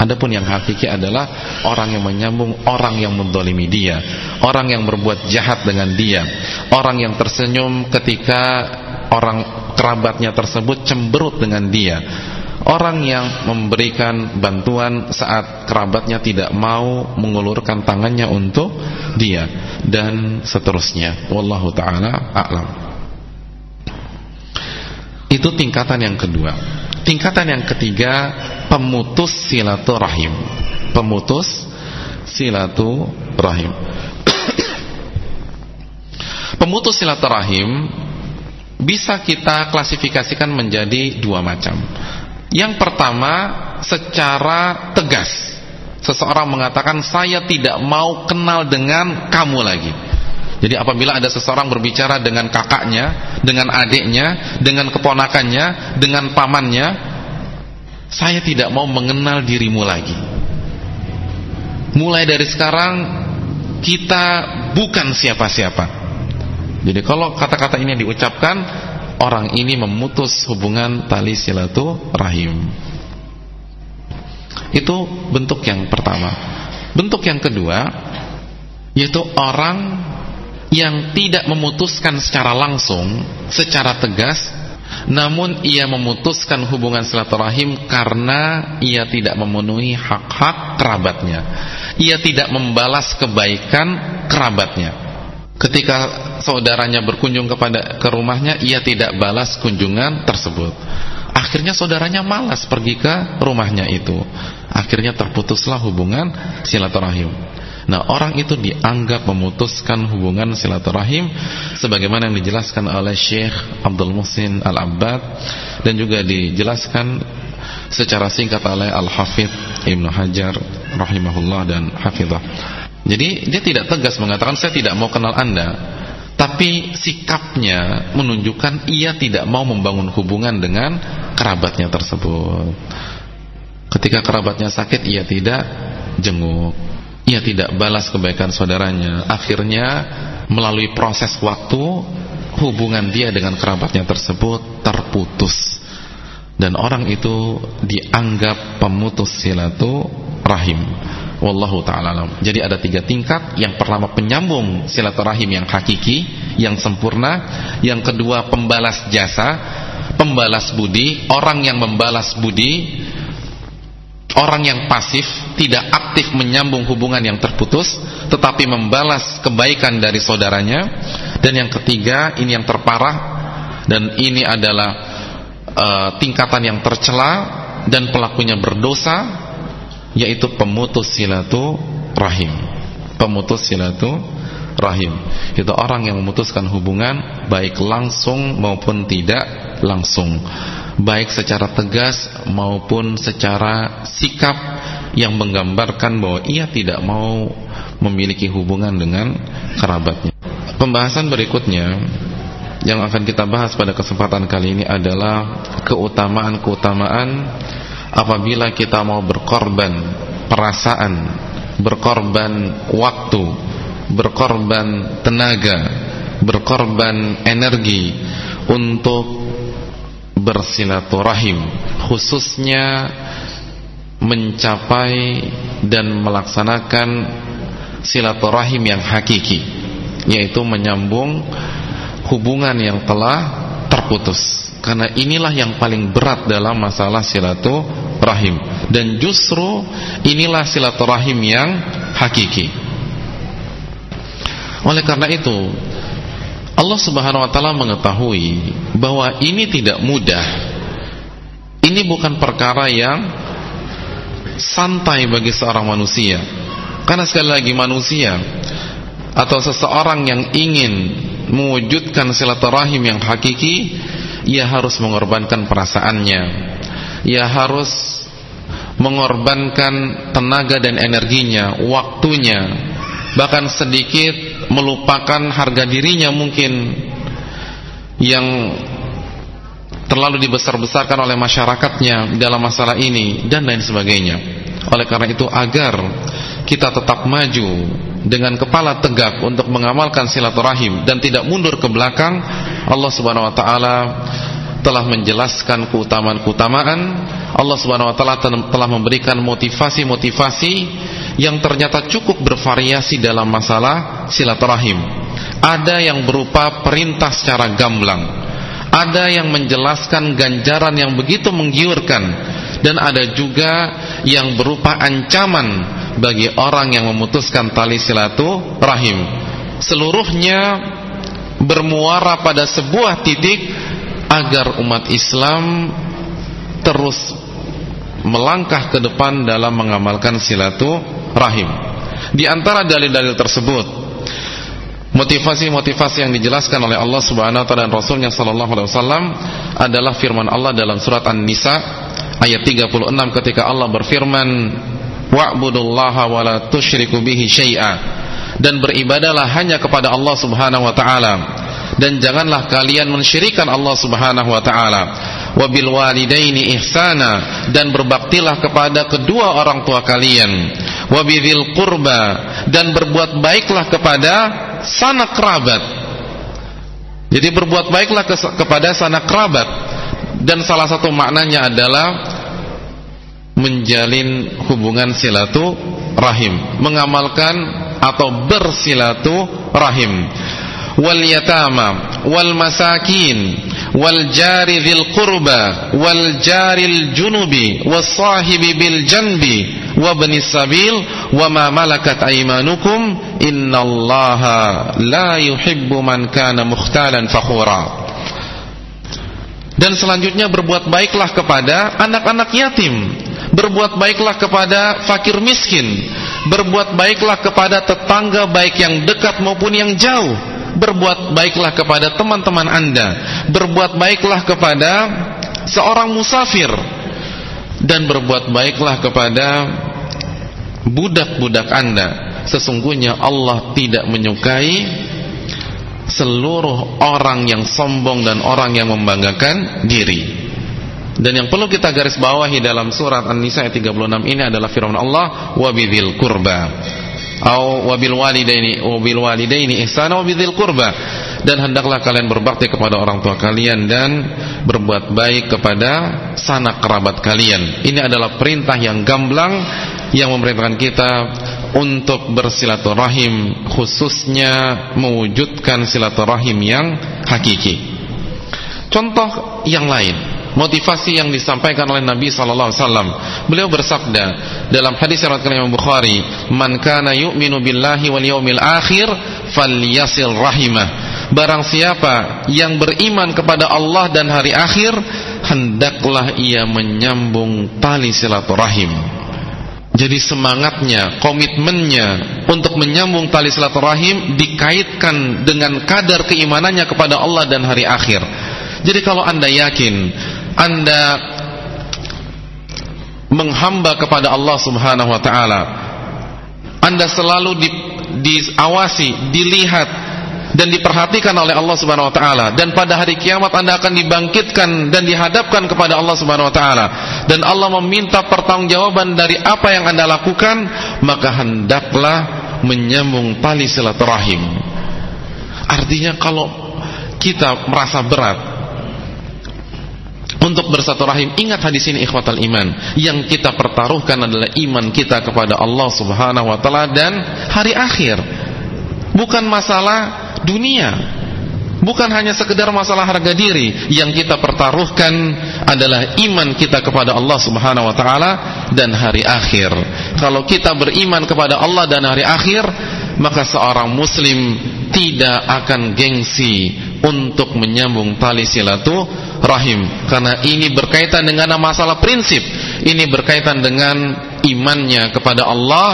adapun yang hakiki adalah orang yang menyambung orang yang mendolimi dia orang yang berbuat jahat dengan dia orang yang tersenyum ketika orang kerabatnya tersebut cemberut dengan dia Orang yang memberikan bantuan saat kerabatnya tidak mau mengulurkan tangannya untuk dia dan seterusnya. Wallahu taala a'lam. Itu tingkatan yang kedua. Tingkatan yang ketiga pemutus silaturahim. Pemutus silaturahim. pemutus silaturahim bisa kita klasifikasikan menjadi dua macam. Yang pertama secara tegas Seseorang mengatakan saya tidak mau kenal dengan kamu lagi. Jadi apabila ada seseorang berbicara dengan kakaknya, dengan adiknya, dengan keponakannya, dengan pamannya, saya tidak mau mengenal dirimu lagi. Mulai dari sekarang kita bukan siapa-siapa. Jadi kalau kata-kata ini diucapkan, orang ini memutus hubungan tali silaturahim. Itu bentuk yang pertama. Bentuk yang kedua yaitu orang yang tidak memutuskan secara langsung, secara tegas, namun ia memutuskan hubungan silaturahim karena ia tidak memenuhi hak-hak kerabatnya. Ia tidak membalas kebaikan kerabatnya. Ketika saudaranya berkunjung kepada ke rumahnya, ia tidak balas kunjungan tersebut. Akhirnya saudaranya malas pergi ke rumahnya itu. Akhirnya terputuslah hubungan silaturahim. Nah, orang itu dianggap memutuskan hubungan silaturahim sebagaimana yang dijelaskan oleh Syekh Abdul Muhsin Al-Abbad dan juga dijelaskan secara singkat oleh Al-Hafidh Ibnu Hajar rahimahullah dan hafizah. Jadi dia tidak tegas mengatakan saya tidak mau kenal Anda, tapi sikapnya menunjukkan ia tidak mau membangun hubungan dengan kerabatnya tersebut. Ketika kerabatnya sakit ia tidak jenguk. Ia tidak balas kebaikan saudaranya. Akhirnya melalui proses waktu hubungan dia dengan kerabatnya tersebut terputus. Dan orang itu dianggap pemutus silaturahim wallahu taala jadi ada tiga tingkat. Yang pertama penyambung silaturahim yang hakiki yang sempurna. Yang kedua pembalas jasa pembalas budi. Orang yang membalas budi Orang yang pasif tidak aktif menyambung hubungan yang terputus tetapi membalas kebaikan dari saudaranya. Dan yang ketiga ini yang terparah dan ini adalah uh, tingkatan yang tercela dan pelakunya berdosa yaitu pemutus silaturahim. Pemutus silaturahim. Itu orang yang memutuskan hubungan baik langsung maupun tidak langsung. Baik secara tegas maupun secara sikap yang menggambarkan bahwa ia tidak mau memiliki hubungan dengan kerabatnya. Pembahasan berikutnya yang akan kita bahas pada kesempatan kali ini adalah keutamaan-keutamaan apabila kita mau berkorban perasaan, berkorban waktu, berkorban tenaga, berkorban energi untuk bersilaturahim khususnya mencapai dan melaksanakan silaturahim yang hakiki yaitu menyambung hubungan yang telah terputus karena inilah yang paling berat dalam masalah silaturahim dan justru inilah silaturahim yang hakiki oleh karena itu Allah Subhanahu wa taala mengetahui bahwa ini tidak mudah. Ini bukan perkara yang santai bagi seorang manusia. Karena sekali lagi manusia atau seseorang yang ingin mewujudkan silaturahim yang hakiki, ia harus mengorbankan perasaannya. Ia harus mengorbankan tenaga dan energinya, waktunya, bahkan sedikit melupakan harga dirinya mungkin yang terlalu dibesar-besarkan oleh masyarakatnya dalam masalah ini dan lain sebagainya. Oleh karena itu agar kita tetap maju dengan kepala tegak untuk mengamalkan silaturahim dan tidak mundur ke belakang, Allah Subhanahu wa taala telah menjelaskan keutamaan-keutamaan Allah Subhanahu wa taala telah memberikan motivasi-motivasi yang ternyata cukup bervariasi dalam masalah silaturahim. Ada yang berupa perintah secara gamblang, ada yang menjelaskan ganjaran yang begitu menggiurkan dan ada juga yang berupa ancaman bagi orang yang memutuskan tali silaturahim. Seluruhnya bermuara pada sebuah titik agar umat Islam terus melangkah ke depan dalam mengamalkan silaturahim. Di antara dalil-dalil tersebut, motivasi-motivasi yang dijelaskan oleh Allah Subhanahu wa taala dan Rasulnya sallallahu alaihi wasallam adalah firman Allah dalam surat An-Nisa ayat 36 ketika Allah berfirman wa'budullaha wa la tusyriku bihi syai'a dan beribadalah hanya kepada Allah Subhanahu wa taala dan janganlah kalian mensyirikan Allah Subhanahu wa taala. Wabil walidaini ihsana. Dan berbaktilah kepada kedua orang tua kalian. Wabidzil qurba. Dan berbuat baiklah kepada sanak kerabat. Jadi berbuat baiklah ke, kepada sanak kerabat. Dan salah satu maknanya adalah menjalin hubungan silatu rahim, mengamalkan atau bersilatu rahim. Wal yatama wal masakin wal jari dzil qurba wal jaril junubi was sahibi bil janbi wa bani sabil wa ma malakat aymanukum innallaha la yuhibbu man kana mukhtalan fakhura. Dan selanjutnya berbuat baiklah kepada anak-anak yatim Berbuat baiklah kepada fakir miskin Berbuat baiklah kepada tetangga baik yang dekat maupun yang jauh Berbuat baiklah kepada teman-teman anda. Berbuat baiklah kepada seorang musafir. Dan berbuat baiklah kepada budak-budak anda. Sesungguhnya Allah tidak menyukai seluruh orang yang sombong dan orang yang membanggakan diri. Dan yang perlu kita garis bawahi dalam surat An-Nisa ayat 36 ini adalah firman Allah wa bidzil qurba au wabil walidaini wabil walidaini ihsana wa qurba dan hendaklah kalian berbakti kepada orang tua kalian dan berbuat baik kepada sanak kerabat kalian. Ini adalah perintah yang gamblang yang memerintahkan kita untuk bersilaturahim khususnya mewujudkan silaturahim yang hakiki. Contoh yang lain, motivasi yang disampaikan oleh Nabi sallallahu alaihi wasallam. Beliau bersabda dalam hadis riwayat Imam Bukhari, "Man kana yu'minu billahi wal yawmil akhir falyasil rahimah." Barang siapa yang beriman kepada Allah dan hari akhir, hendaklah ia menyambung tali silaturahim. Jadi semangatnya, komitmennya untuk menyambung tali silaturahim dikaitkan dengan kadar keimanannya kepada Allah dan hari akhir. Jadi kalau Anda yakin Anda menghamba kepada Allah Subhanahu wa taala, Anda selalu di, diawasi, dilihat dan diperhatikan oleh Allah Subhanahu wa taala. Dan pada hari kiamat Anda akan dibangkitkan dan dihadapkan kepada Allah Subhanahu wa taala. Dan Allah meminta pertanggungjawaban dari apa yang Anda lakukan maka hendaklah menyambung tali silaturahim. Artinya kalau kita merasa berat untuk bersatu rahim ingat hadis ini ikhwatal iman. Yang kita pertaruhkan adalah iman kita kepada Allah Subhanahu wa taala dan hari akhir. Bukan masalah dunia. Bukan hanya sekedar masalah harga diri. Yang kita pertaruhkan adalah iman kita kepada Allah subhanahu wa ta'ala Dan hari akhir. Kalau kita beriman kepada Allah dan hari akhir Maka seorang muslim tidak akan gengsi Untuk menyambung tali silatu rahim Karena ini berkaitan dengan masalah prinsip Ini berkaitan dengan imannya kepada Allah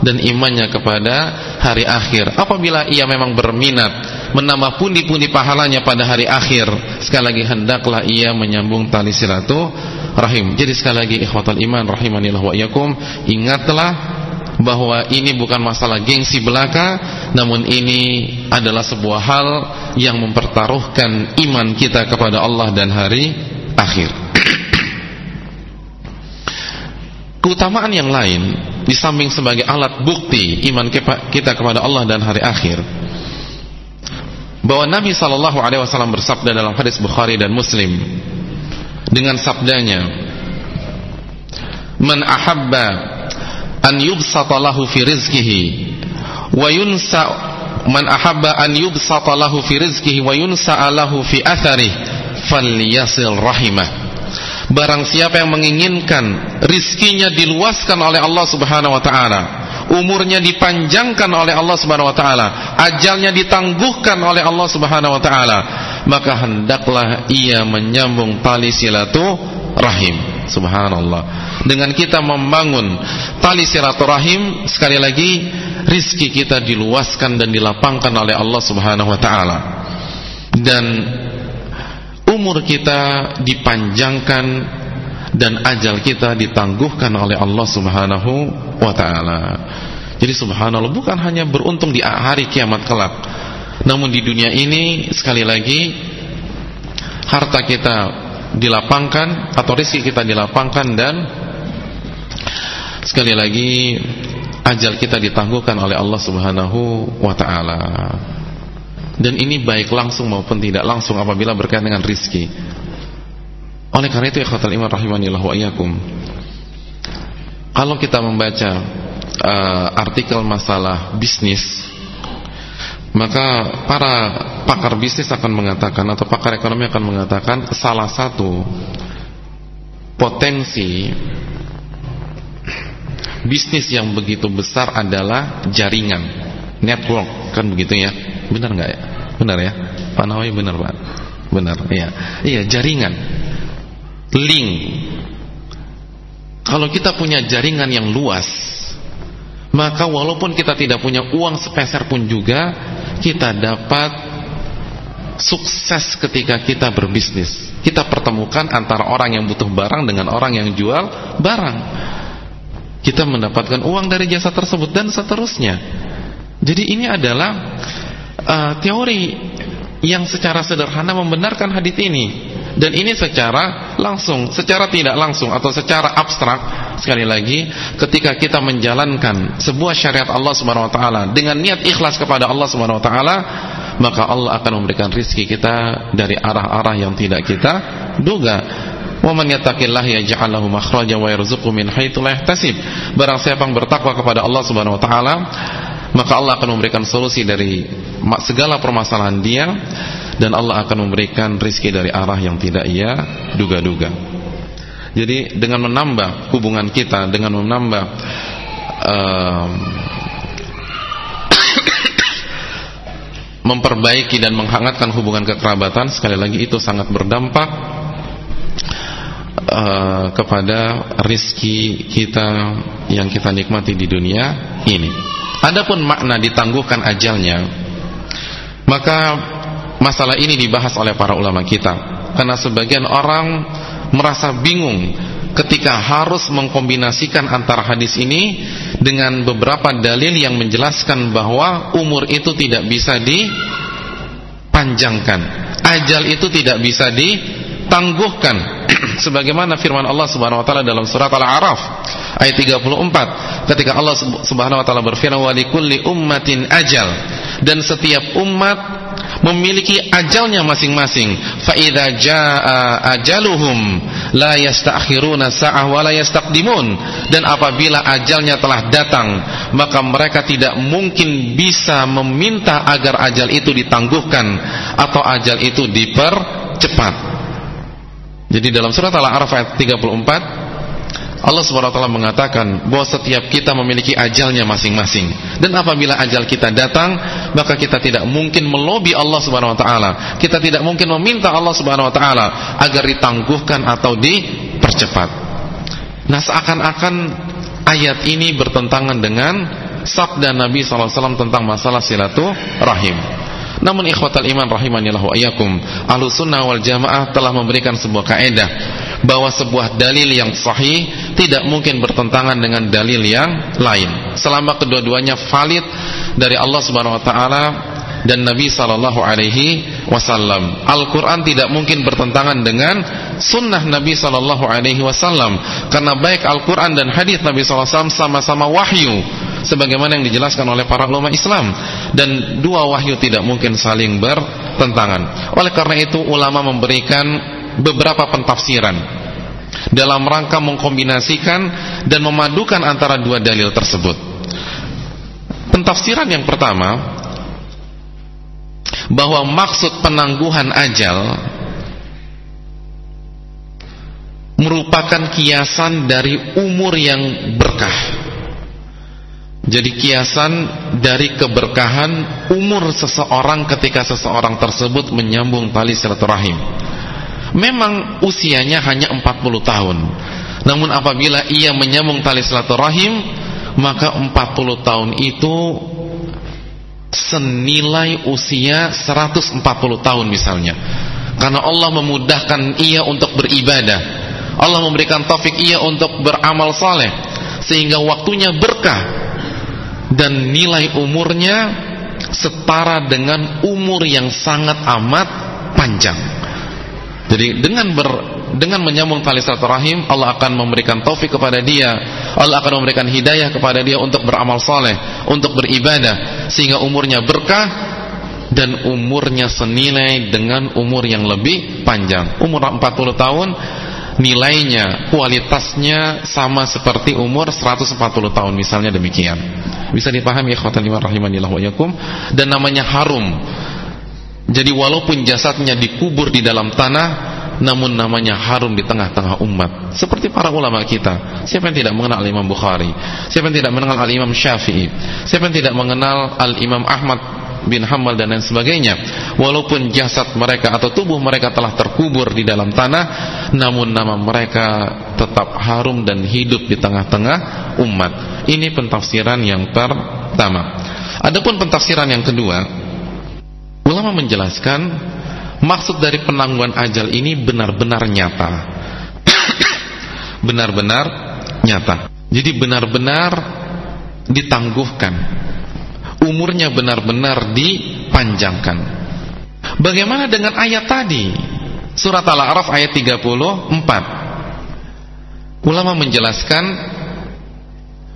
dan imannya kepada hari akhir. Apabila ia memang berminat menambah pundi-pundi pahalanya pada hari akhir, sekali lagi hendaklah ia menyambung tali silaturahim. Jadi sekali lagi ikhwatal iman rahimanillah wa iyyakum, ingatlah bahwa ini bukan masalah gengsi belaka namun ini adalah sebuah hal yang mempertaruhkan iman kita kepada Allah dan hari akhir. Keutamaan yang lain di samping sebagai alat bukti iman kita kepada Allah dan hari akhir bahwa Nabi sallallahu alaihi wasallam bersabda dalam hadis Bukhari dan Muslim dengan sabdanya man ahabba an yubsata lahu fi rizqihi wa yunsa man ahabba an yubsata lahu fi rizqihi wa yunsa lahu fi atharihi falyasil rahimah Barang siapa yang menginginkan rizkinya diluaskan oleh Allah Subhanahu wa taala, umurnya dipanjangkan oleh Allah Subhanahu wa taala, ajalnya ditangguhkan oleh Allah Subhanahu wa taala, maka hendaklah ia menyambung tali silaturahim. Subhanallah. Dengan kita membangun tali silaturahim, sekali lagi rizki kita diluaskan dan dilapangkan oleh Allah Subhanahu wa taala. Dan umur kita dipanjangkan dan ajal kita ditangguhkan oleh Allah Subhanahu wa taala. Jadi subhanallah bukan hanya beruntung di hari kiamat kelak. Namun di dunia ini sekali lagi harta kita dilapangkan atau rezeki kita dilapangkan dan sekali lagi ajal kita ditangguhkan oleh Allah Subhanahu wa taala. Dan ini baik langsung maupun tidak langsung apabila berkaitan dengan rizki. Oleh karena itu ikhwatal iman rahimanillah wa iyyakum. Kalau kita membaca uh, artikel masalah bisnis maka para pakar bisnis akan mengatakan atau pakar ekonomi akan mengatakan salah satu potensi bisnis yang begitu besar adalah jaringan network. Kan begitu ya? Benar nggak ya? Benar ya? Pak Nawawi benar Pak. Benar ya iya jaringan. Link. Kalau kita punya jaringan yang luas maka walaupun kita tidak punya uang sepeser pun juga kita dapat sukses ketika kita berbisnis kita pertemukan antara orang yang butuh barang dengan orang yang jual barang kita mendapatkan uang dari jasa tersebut dan seterusnya. Jadi ini adalah uh, teori yang secara sederhana membenarkan hadis ini. Dan ini secara langsung, secara tidak langsung atau secara abstrak. Sekali lagi ketika kita menjalankan sebuah syariat Allah Subhanahu wa taala dengan niat ikhlas kepada Allah Subhanahu wa taala maka Allah akan memberikan rizki kita dari arah-arah yang tidak kita duga. Wa man yattaqillah yaj'al lahu makhraja wa yarzuqhu min haitsu la yahtasib. Barang siapa yang bertakwa kepada Allah Subhanahu wa taala, maka Allah akan memberikan solusi dari segala permasalahan dia dan Allah akan memberikan rizki dari arah yang tidak ia duga-duga. Jadi dengan menambah hubungan kita, dengan menambah um, memperbaiki dan menghangatkan hubungan kekerabatan sekali lagi itu sangat berdampak uh, kepada rizki kita yang kita nikmati di dunia ini. Adapun makna ditangguhkan ajalnya, maka masalah ini dibahas oleh para ulama kita. Karena sebagian orang merasa bingung ketika harus mengkombinasikan antara hadis ini dengan beberapa dalil yang menjelaskan bahwa umur itu tidak bisa dipanjangkan. Ajal itu tidak bisa ditangguhkan. Sebagaimana firman Allah Subhanahu wa taala dalam surat Al-A'raf ayat 34 ketika Allah Subhanahu wa taala berfirman wa likulli ummatin ajal. Dan setiap umat memiliki ajalnya masing-masing. Fa idza jaa ajaluhum la yasta'khiruna sa'ah wa la yastaqdimun. Dan apabila ajalnya telah datang maka mereka tidak mungkin bisa meminta agar ajal itu ditangguhkan atau ajal itu dipercepat jadi dalam surat Al-A'raf ayat 34 Allah SWT mengatakan bahwa setiap kita memiliki ajalnya masing-masing dan apabila ajal kita datang maka kita tidak mungkin melobi Allah Subhanahu wa taala. Kita tidak mungkin meminta Allah Subhanahu wa taala agar ditangguhkan atau dipercepat. Nah, seakan-akan ayat ini bertentangan dengan sabda Nabi SAW tentang masalah silaturahim. Namun ikhwatal iman rahimanillah wa Ahlus sunnah wal jamaah telah memberikan sebuah kaidah bahwa sebuah dalil yang sahih tidak mungkin bertentangan dengan dalil yang lain. Selama kedua-duanya valid dari Allah Subhanahu wa taala dan Nabi sallallahu alaihi wasallam. Al-Qur'an tidak mungkin bertentangan dengan sunnah Nabi sallallahu alaihi wasallam. Karena baik Al-Qur'an dan hadis Nabi sallallahu alaihi wasallam sama-sama wahyu sebagaimana yang dijelaskan oleh para ulama Islam dan dua wahyu tidak mungkin saling bertentangan. Oleh karena itu ulama memberikan beberapa pentafsiran dalam rangka mengkombinasikan dan memadukan antara dua dalil tersebut. Pentafsiran yang pertama bahwa maksud penangguhan ajal merupakan kiasan dari umur yang berkah jadi kiasan dari keberkahan umur seseorang ketika seseorang tersebut menyambung tali silaturahim. Memang usianya hanya 40 tahun. Namun apabila ia menyambung tali silaturahim, maka 40 tahun itu senilai usia 140 tahun misalnya. Karena Allah memudahkan ia untuk beribadah. Allah memberikan taufik ia untuk beramal saleh sehingga waktunya berkah dan nilai umurnya setara dengan umur yang sangat amat panjang. Jadi dengan ber, dengan menyambung tali silaturahim Allah akan memberikan taufik kepada dia, Allah akan memberikan hidayah kepada dia untuk beramal soleh, untuk beribadah sehingga umurnya berkah dan umurnya senilai dengan umur yang lebih panjang. Umur 40 tahun nilainya, kualitasnya sama seperti umur 140 tahun misalnya demikian. Bisa dipahami ya lima rahimanillah dan namanya harum. Jadi walaupun jasadnya dikubur di dalam tanah namun namanya harum di tengah-tengah umat. Seperti para ulama kita. Siapa yang tidak mengenal Al-Imam Bukhari? Siapa yang tidak mengenal Al-Imam Syafi'i? Siapa yang tidak mengenal Al-Imam Ahmad bin Hamal dan lain sebagainya. Walaupun jasad mereka atau tubuh mereka telah terkubur di dalam tanah namun nama mereka tetap harum dan hidup di tengah-tengah umat. Ini pentafsiran yang pertama. Adapun pentafsiran yang kedua ulama menjelaskan maksud dari penangguhan ajal ini benar-benar nyata. Benar-benar nyata. Jadi benar-benar ditangguhkan umurnya benar-benar dipanjangkan. Bagaimana dengan ayat tadi? Surat Al-A'raf ayat 34. Ulama menjelaskan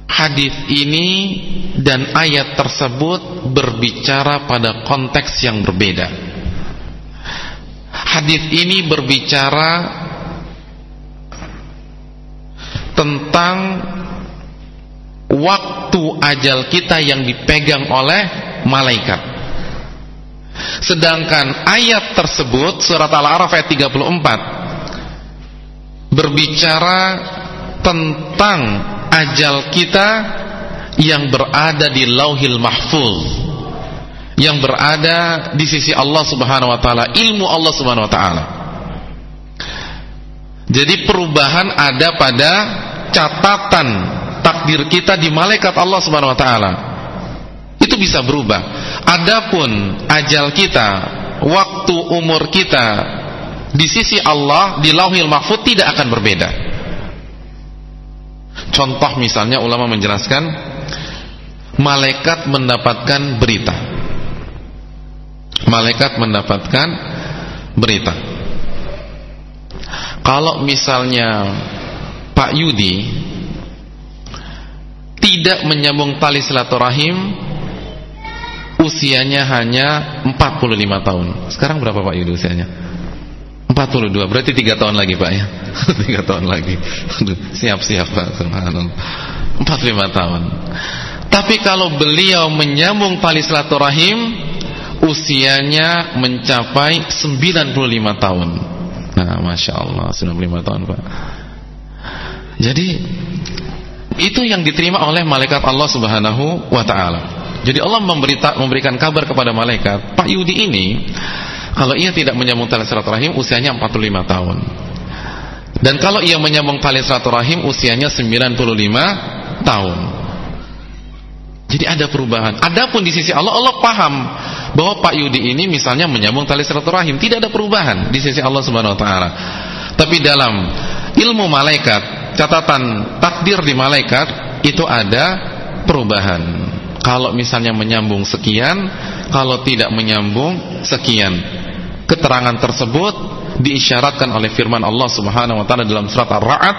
hadis ini dan ayat tersebut berbicara pada konteks yang berbeda. Hadis ini berbicara tentang waktu ajal kita yang dipegang oleh malaikat. Sedangkan ayat tersebut surat Al-A'raf ayat 34 berbicara tentang ajal kita yang berada di Lauhil Mahfuz yang berada di sisi Allah Subhanahu wa taala, ilmu Allah Subhanahu wa taala. Jadi perubahan ada pada catatan takdir kita di malaikat Allah Subhanahu wa taala. Itu bisa berubah. Adapun ajal kita, waktu umur kita di sisi Allah di Lauhil Mahfuz tidak akan berbeda. Contoh misalnya ulama menjelaskan malaikat mendapatkan berita. Malaikat mendapatkan berita. Kalau misalnya Pak Yudi tidak menyambung tali silaturahim usianya hanya 45 tahun. Sekarang berapa Pak Yudi usianya? 42, berarti 3 tahun lagi Pak ya? 3 tahun lagi. Siap-siap Pak 45 tahun. Tapi kalau beliau menyambung tali silaturahim Usianya mencapai 95 tahun. Nah Masya Allah 95 tahun Pak. Jadi itu yang diterima oleh malaikat Allah Subhanahu wa taala. Jadi Allah memberita, memberikan kabar kepada malaikat, Pak Yudi ini kalau ia tidak menyambung tali silaturahim usianya 45 tahun. Dan kalau ia menyambung tali silaturahim usianya 95 tahun. Jadi ada perubahan. Adapun di sisi Allah Allah paham bahwa Pak Yudi ini misalnya menyambung tali silaturahim, tidak ada perubahan di sisi Allah Subhanahu wa taala. Tapi dalam ilmu malaikat catatan takdir di malaikat itu ada perubahan. Kalau misalnya menyambung sekian, kalau tidak menyambung sekian. Keterangan tersebut diisyaratkan oleh firman Allah Subhanahu wa taala dalam surat Ar-Ra'd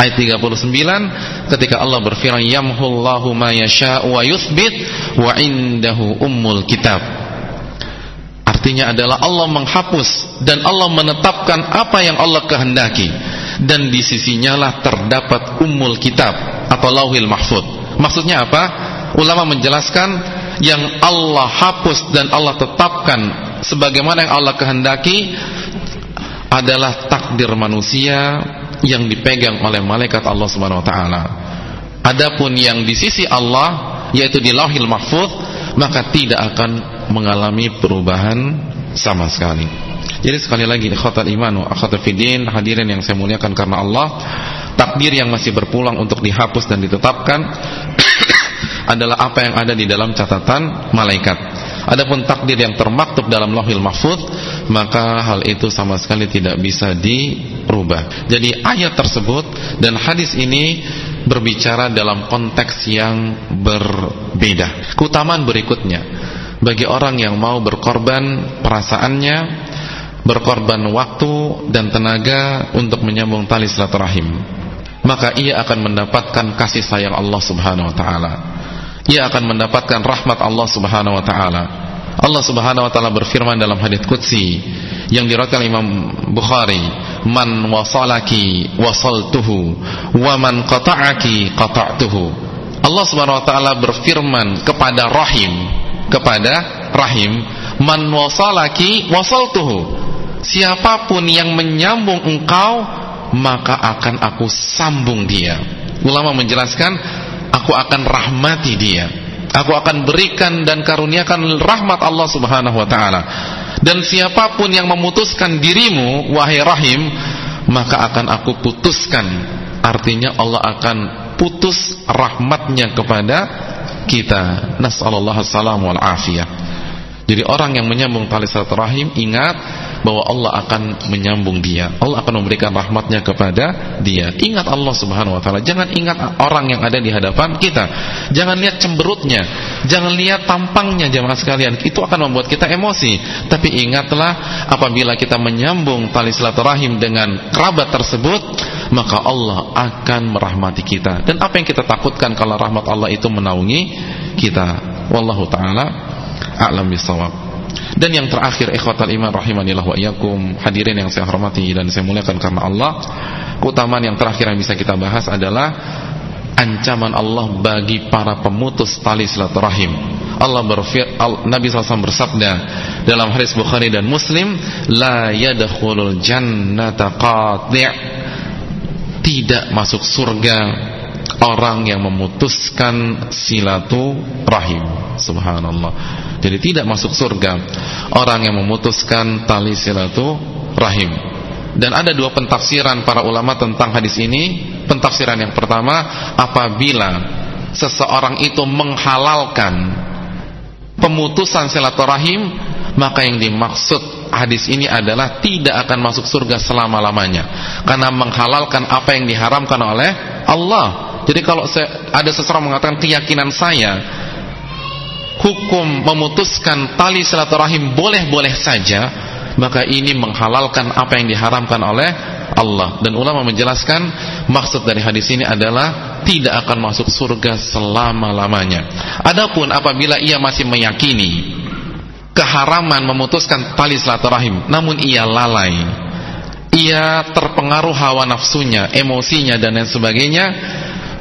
ayat 39 ketika Allah berfirman yamhullahu ma yasha'u wa yuthbit wa indahu ummul kitab. Artinya adalah Allah menghapus dan Allah menetapkan apa yang Allah kehendaki dan di sisinya lah terdapat umul kitab atau lauhil mahfud maksudnya apa? ulama menjelaskan yang Allah hapus dan Allah tetapkan sebagaimana yang Allah kehendaki adalah takdir manusia yang dipegang oleh malaikat Allah Subhanahu wa taala. Adapun yang di sisi Allah yaitu di Lauhil Mahfuz maka tidak akan mengalami perubahan sama sekali. Jadi sekali lagi ikhwatal iman wa fidin hadirin yang saya muliakan karena Allah, takdir yang masih berpulang untuk dihapus dan ditetapkan adalah apa yang ada di dalam catatan malaikat. Adapun takdir yang termaktub dalam Lauhil Mahfuz, maka hal itu sama sekali tidak bisa dirubah. Jadi ayat tersebut dan hadis ini berbicara dalam konteks yang berbeda. Keutamaan berikutnya bagi orang yang mau berkorban perasaannya, berkorban waktu dan tenaga untuk menyambung tali silaturahim, maka ia akan mendapatkan kasih sayang Allah Subhanahu wa taala. Ia akan mendapatkan rahmat Allah Subhanahu wa taala. Allah Subhanahu wa taala berfirman dalam hadis qudsi yang diriwayatkan Imam Bukhari, "Man wasalaki wasaltuhu wa man qata'aki qata'tuhu." Allah Subhanahu wa taala berfirman kepada rahim, kepada rahim, "Man wasalaki wasaltuhu." Siapa pun yang menyambung engkau, maka akan aku sambung dia. Ulama menjelaskan, aku akan rahmati dia. Aku akan berikan dan karuniakan rahmat Allah Subhanahu wa taala. Dan siapa pun yang memutuskan dirimu wahai rahim, maka akan aku putuskan. Artinya Allah akan putus rahmatnya kepada kita. Nasallallahu alaihi wasallam wal afiyah. Jadi orang yang menyambung tali silaturahim ingat bahwa Allah akan menyambung dia. Allah akan memberikan rahmatnya kepada dia. Ingat Allah Subhanahu wa taala. Jangan ingat orang yang ada di hadapan kita. Jangan lihat cemberutnya. Jangan lihat tampangnya jemaah sekalian. Itu akan membuat kita emosi. Tapi ingatlah apabila kita menyambung tali silaturahim dengan kerabat tersebut, maka Allah akan merahmati kita. Dan apa yang kita takutkan kalau rahmat Allah itu menaungi kita. Wallahu taala a'lam bisawab. Dan yang terakhir ikhwatal iman rahimanillah wa iyyakum, hadirin yang saya hormati dan saya muliakan karena Allah, keutamaan yang terakhir yang bisa kita bahas adalah ancaman Allah bagi para pemutus tali silaturahim. Allah berfir, Nabi SAW bersabda dalam hadis Bukhari dan Muslim, la yadkhulul jannata qati' tidak masuk surga orang yang memutuskan silaturahim. Subhanallah. Jadi tidak masuk surga orang yang memutuskan tali silaturahim. Dan ada dua pentafsiran para ulama tentang hadis ini. Pentafsiran yang pertama, apabila seseorang itu menghalalkan pemutusan silaturahim, maka yang dimaksud hadis ini adalah tidak akan masuk surga selama-lamanya. Karena menghalalkan apa yang diharamkan oleh Allah. Jadi kalau ada seseorang mengatakan keyakinan saya hukum memutuskan tali silaturahim boleh-boleh saja, maka ini menghalalkan apa yang diharamkan oleh Allah. Dan ulama menjelaskan maksud dari hadis ini adalah tidak akan masuk surga selama-lamanya. Adapun apabila ia masih meyakini keharaman memutuskan tali silaturahim, namun ia lalai, ia terpengaruh hawa nafsunya, emosinya dan lain sebagainya,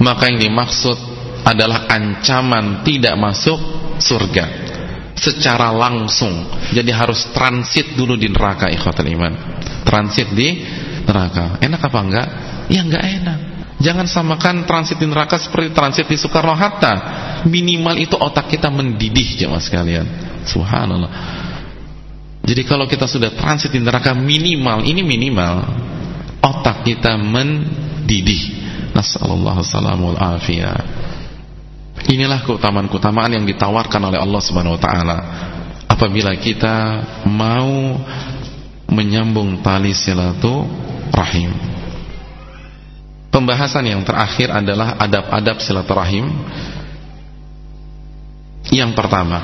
maka yang dimaksud adalah ancaman tidak masuk surga secara langsung. Jadi harus transit dulu di neraka ikhwatul iman. Transit di neraka. Enak apa enggak? Ya enggak enak. Jangan samakan transit di neraka seperti transit di Soekarno Hatta. Minimal itu otak kita mendidih jemaah sekalian. Subhanallah. Jadi kalau kita sudah transit di neraka minimal, ini minimal otak kita mendidih. Nasallallahu alaihi wasallam. Inilah keutamaan-keutamaan yang ditawarkan oleh Allah Subhanahu wa taala. Apabila kita mau menyambung tali silaturahim. Pembahasan yang terakhir adalah adab-adab silaturahim. Yang pertama,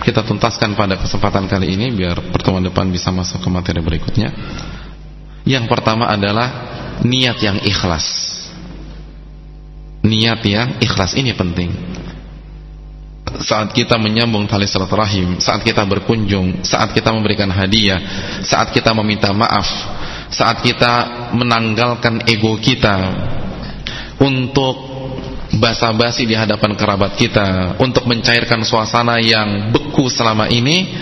kita tuntaskan pada kesempatan kali ini biar pertemuan depan bisa masuk ke materi berikutnya. Yang pertama adalah niat yang ikhlas niat yang ikhlas ini penting. Saat kita menyambung tali silaturahim saat kita berkunjung saat kita memberikan hadiah saat kita meminta maaf saat kita menanggalkan ego kita untuk basa-basi di hadapan kerabat kita untuk mencairkan suasana yang beku selama ini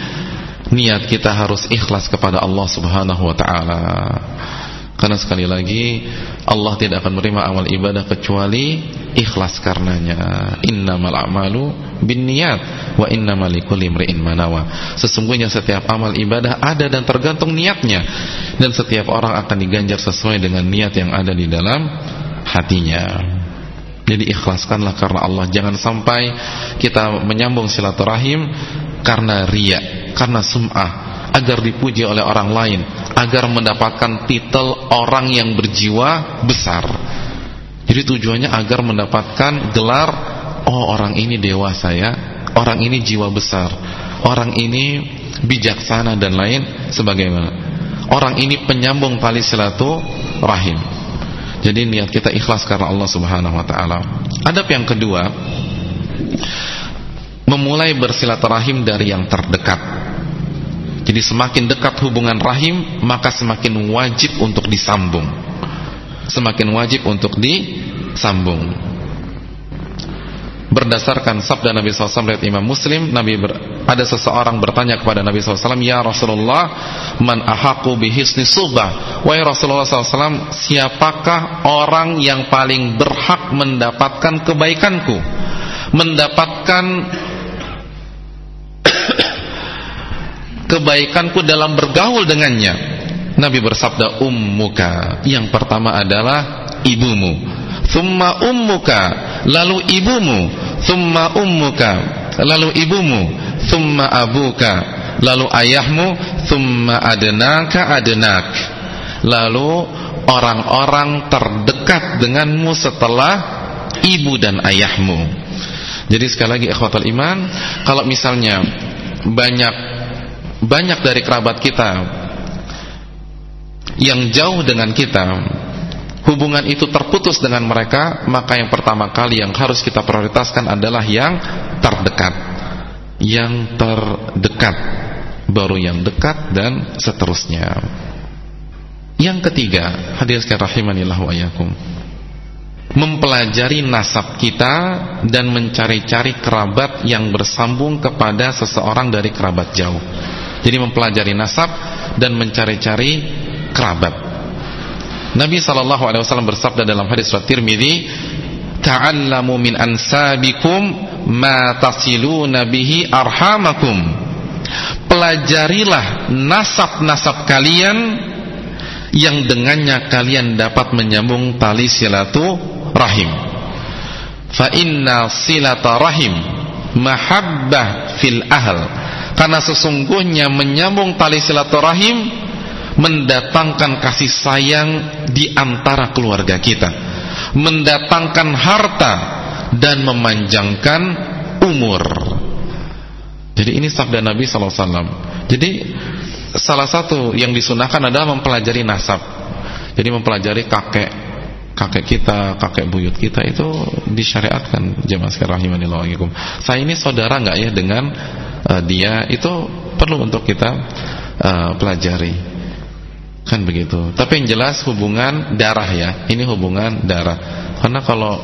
niat kita harus ikhlas kepada Allah Subhanahu wa taala karena sekali lagi Allah tidak akan menerima amal ibadah kecuali ikhlas karenanya. Innamal a'malu binniyat wa innamal likulli imri'in manawa. Sesungguhnya setiap amal ibadah ada dan tergantung niatnya dan setiap orang akan diganjar sesuai dengan niat yang ada di dalam hatinya. Jadi ikhlaskanlah karena Allah. Jangan sampai kita menyambung silaturahim karena riya, karena sum'ah, agar dipuji oleh orang lain, agar mendapatkan titel orang yang berjiwa besar. Jadi tujuannya agar mendapatkan gelar oh orang ini dewasa ya, orang ini jiwa besar, orang ini bijaksana dan lain sebagaimana. Orang ini penyambung tali silaturahim. Jadi niat kita ikhlas karena Allah Subhanahu wa taala. Adab yang kedua, memulai bersilaturahim dari yang terdekat. Jadi semakin dekat hubungan rahim Maka semakin wajib untuk disambung. Semakin wajib untuk disambung. Berdasarkan sabda Nabi SAW Lihat Imam Muslim Nabi ber, Ada seseorang bertanya kepada Nabi SAW Ya Rasulullah Man ahaku bihisni subah Wahai Rasulullah SAW Siapakah orang yang paling berhak Mendapatkan kebaikanku? Mendapatkan kebaikanku dalam bergaul dengannya. Nabi bersabda ummuka. Yang pertama adalah ibumu. Thumma ummuka. Lalu ibumu. Thumma ummuka. Lalu ibumu. Thumma abuka. Lalu ayahmu. Thumma adenaka adenak lalu orang-orang terdekat denganmu setelah ibu dan ayahmu. Jadi sekali lagi ikhwatul iman kalau misalnya banyak banyak dari kerabat kita yang jauh dengan kita hubungan itu terputus dengan mereka maka yang pertama kali yang harus kita prioritaskan adalah yang terdekat. Yang terdekat. Baru yang dekat dan seterusnya. Yang ketiga hadir sekalian rahimanillah wa ayakum mempelajari nasab kita dan mencari-cari kerabat yang bersambung kepada seseorang dari kerabat jauh jadi mempelajari nasab dan mencari-cari kerabat. Nabi sallallahu alaihi wasallam bersabda dalam hadis riwayat Tirmizi, "Ta'allamu min ansabikum ma tasiluna bihi arhamakum." Pelajarilah nasab-nasab kalian yang dengannya kalian dapat menyambung tali silaturahim. Fa inna silaturahim mahabbah fil ahl karena sesungguhnya menyambung tali silaturahim mendatangkan kasih sayang di antara keluarga kita, mendatangkan harta dan memanjangkan umur. Jadi ini sabda Nabi sallallahu alaihi wasallam. Jadi salah satu yang disunahkan adalah mempelajari nasab. Jadi mempelajari kakek kakek kita, kakek buyut kita itu disyariatkan jemaah sekalian rahimanillah Saya ini saudara enggak ya dengan uh, dia itu perlu untuk kita uh, pelajari. Kan begitu. Tapi yang jelas hubungan darah ya. Ini hubungan darah. Karena kalau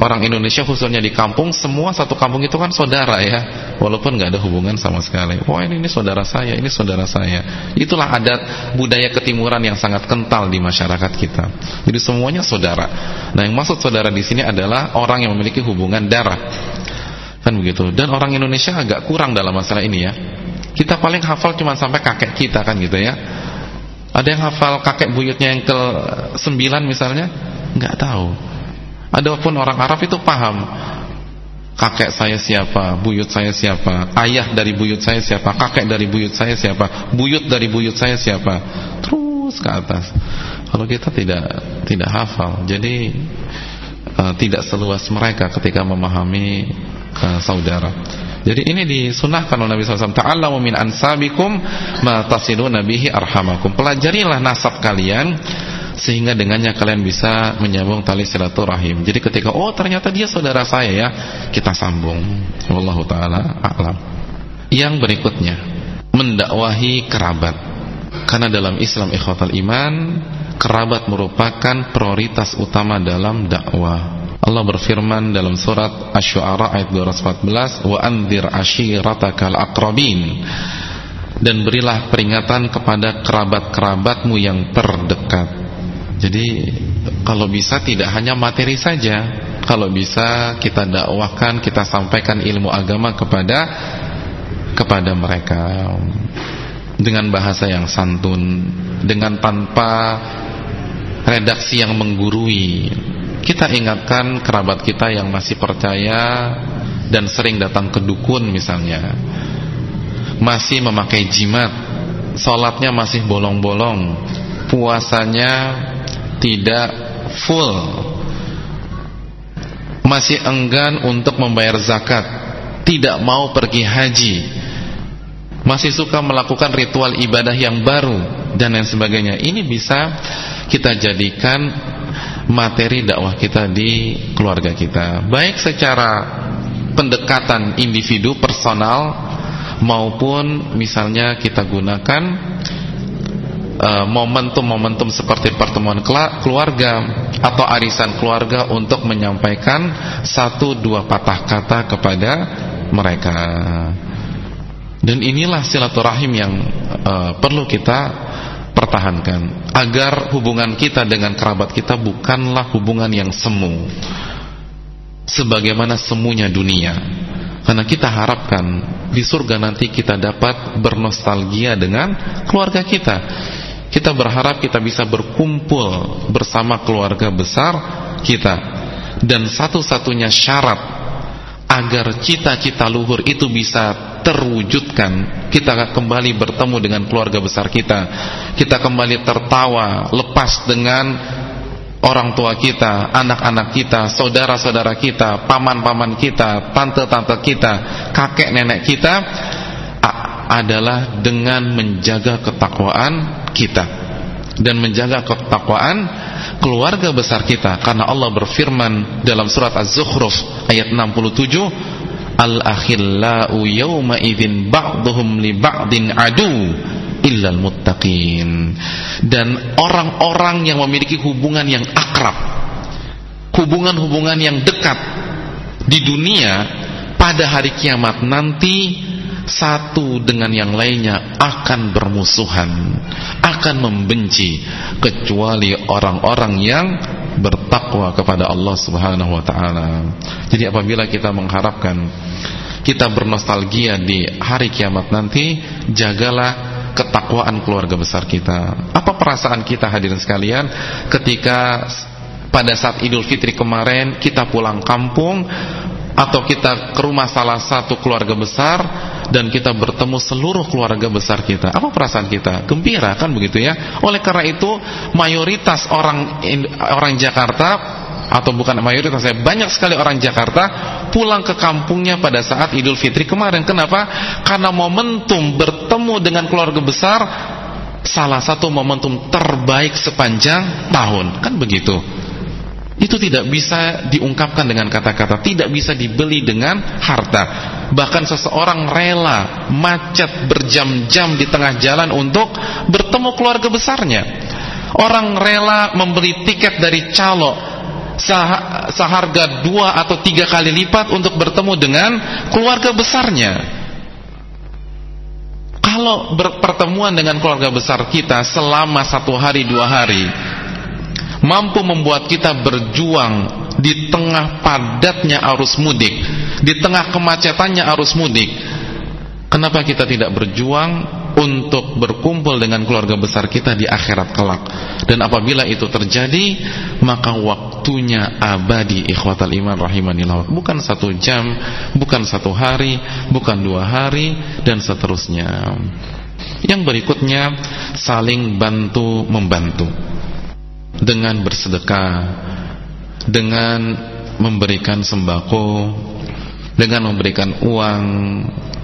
orang Indonesia khususnya di kampung semua satu kampung itu kan saudara ya. Walaupun nggak ada hubungan sama sekali. Wah ini, ini saudara saya ini saudara saya. Itulah adat budaya ketimuran yang sangat kental di masyarakat kita. Jadi semuanya saudara. Nah yang maksud saudara di sini adalah orang yang memiliki hubungan darah Kan begitu. Dan orang Indonesia agak kurang dalam masalah ini ya. Kita paling hafal cuma sampai kakek kita kan gitu ya. Ada yang hafal kakek buyutnya yang ke sembilan misalnya? Enggak tahu. Adapun orang Arab itu paham. Kakek saya siapa, buyut saya siapa, ayah dari buyut saya siapa, kakek dari buyut saya siapa, buyut dari buyut saya siapa. Terus ke atas. Kalau kita tidak tidak hafal. Jadi uh, tidak seluas mereka ketika memahami uh, saudara. Jadi ini disunahkan oleh Nabi SAW. Ta'allamu min ansabikum ma tasiluna bihi arhamakum. Pelajarilah nasab kalian sehingga dengannya kalian bisa menyambung tali silaturahim. Jadi ketika oh ternyata dia saudara saya ya, kita sambung. Wallahu taala a'lam. Yang berikutnya, mendakwahi kerabat. Karena dalam Islam ikhwatal iman, kerabat merupakan prioritas utama dalam dakwah. Allah berfirman dalam surat Asy-Syu'ara ayat 214, "Wa anzir ashiratakal aqrabin." Dan berilah peringatan kepada kerabat-kerabatmu yang terdekat. Jadi kalau bisa tidak hanya materi saja, kalau bisa kita dakwahkan, kita sampaikan ilmu agama kepada kepada mereka dengan bahasa yang santun, dengan tanpa redaksi yang menggurui kita ingatkan kerabat kita yang masih percaya dan sering datang ke dukun misalnya. Masih memakai jimat. Sholatnya masih bolong-bolong. Puasanya tidak full. Masih enggan untuk membayar zakat, tidak mau pergi haji, masih suka melakukan ritual ibadah yang baru dan lain sebagainya. Ini bisa kita jadikan materi dakwah kita di keluarga kita, baik secara pendekatan individu personal maupun misalnya kita gunakan uh, momentum-momentum uh, seperti pertemuan keluarga atau arisan keluarga untuk menyampaikan satu dua patah kata kepada mereka. Dan inilah silaturahim yang uh, perlu kita pertahankan agar hubungan kita dengan kerabat kita bukanlah hubungan yang semu sebagaimana semuanya dunia. Karena kita harapkan di surga nanti kita dapat bernostalgia dengan keluarga kita. Kita berharap kita bisa berkumpul bersama keluarga besar kita. Dan satu-satunya syarat agar cita-cita luhur itu bisa terwujudkan kita kembali bertemu dengan keluarga besar kita. Kita kembali tertawa lepas dengan orang tua kita, anak-anak kita, saudara-saudara kita, paman-paman kita, tante-tante kita, kakek nenek kita adalah dengan menjaga ketakwaan kita. Dan menjaga ketakwaan keluarga besar kita. Karena Allah berfirman dalam surat Az-Zukhruf ayat 67 al-akhillau yawma idzin ba'dhum li ba'din adu illal muttaqin. Dan orang-orang yang memiliki hubungan yang akrab hubungan-hubungan yang dekat di dunia pada hari kiamat nanti satu dengan yang lainnya akan bermusuhan, akan membenci kecuali orang-orang yang bertakwa kepada Allah Subhanahu wa taala. Jadi apabila kita mengharapkan kita bernostalgia di hari kiamat nanti, jagalah ketakwaan keluarga besar kita. Apa perasaan kita hadirin sekalian ketika pada saat Idul Fitri kemarin kita pulang kampung atau kita ke rumah salah satu keluarga besar dan kita bertemu seluruh keluarga besar kita. Apa perasaan kita? Gembira kan begitu ya. Oleh karena itu mayoritas orang orang Jakarta atau bukan mayoritas saya banyak sekali orang Jakarta pulang ke kampungnya pada saat Idul Fitri kemarin. Kenapa? Karena momentum bertemu dengan keluarga besar salah satu momentum terbaik sepanjang tahun. Kan begitu. Itu tidak bisa diungkapkan dengan kata-kata, tidak bisa dibeli dengan harta. Bahkan seseorang rela macet berjam-jam di tengah jalan untuk bertemu keluarga besarnya. Orang rela membeli tiket dari calo seharga dua atau tiga kali lipat untuk bertemu dengan keluarga besarnya. Kalau berpertemuan dengan keluarga besar kita selama satu hari dua hari mampu membuat kita berjuang di tengah padatnya arus mudik, di tengah kemacetannya arus mudik. Kenapa kita tidak berjuang untuk berkumpul dengan keluarga besar kita di akhirat kelak? Dan apabila itu terjadi, maka waktunya abadi ikhwatal iman rahimanillah. Bukan satu jam, bukan satu hari, bukan dua hari, dan seterusnya. Yang berikutnya, saling bantu membantu dengan bersedekah, dengan memberikan sembako, dengan memberikan uang,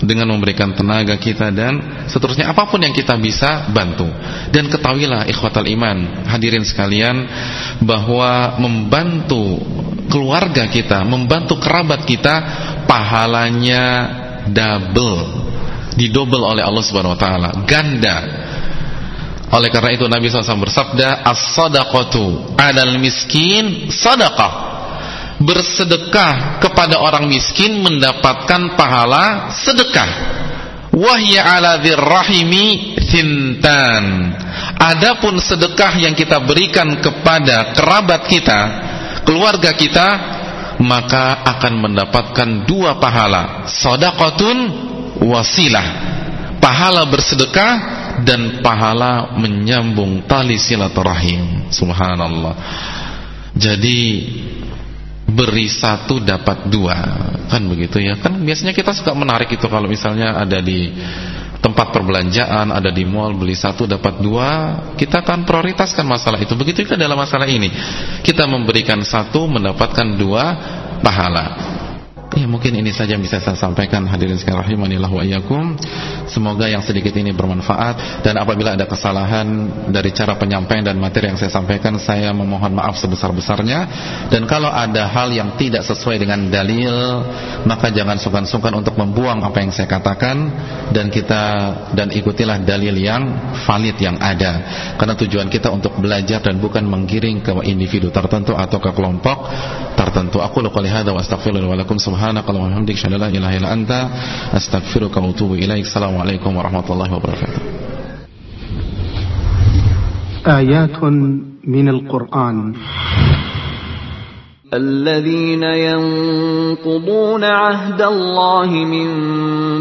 dengan memberikan tenaga kita dan seterusnya apa pun yang kita bisa bantu. Dan ketahuilah ikhwatal iman, hadirin sekalian bahwa membantu keluarga kita, membantu kerabat kita pahalanya double. Didobel oleh Allah Subhanahu wa taala, ganda oleh karena itu Nabi SAW bersabda, As-sadaqatu adal miskin sadaqah. Bersedekah kepada orang miskin mendapatkan pahala sedekah. Wahya ala dzirrahimi thintan. Adapun sedekah yang kita berikan kepada kerabat kita, keluarga kita, maka akan mendapatkan dua pahala. Sadaqatun wasilah. Pahala bersedekah dan pahala menyambung tali silaturahim. Subhanallah. Jadi beri satu dapat dua kan begitu ya kan biasanya kita suka menarik itu kalau misalnya ada di tempat perbelanjaan ada di mall beli satu dapat dua kita akan prioritaskan masalah itu begitu juga dalam masalah ini kita memberikan satu mendapatkan dua pahala. Ya mungkin ini saja yang bisa saya sampaikan hadirin sekalian rahimanillah wa iyyakum. Semoga yang sedikit ini bermanfaat dan apabila ada kesalahan dari cara penyampaian dan materi yang saya sampaikan saya memohon maaf sebesar-besarnya dan kalau ada hal yang tidak sesuai dengan dalil maka jangan sungkan-sungkan untuk membuang apa yang saya katakan dan kita dan ikutilah dalil yang valid yang ada. Karena tujuan kita untuk belajar dan bukan menggiring ke individu tertentu atau ke kelompok tertentu. Aku qouli hadza wa astaghfirullah wa lakum سبحانك اللهم وبحمدك أشهد أن لا إله إلا أنت أستغفرك وأتوب إليك. السلام عليكم ورحمة الله وبركاته. آيات من القرآن. الذين ينقضون عهد الله من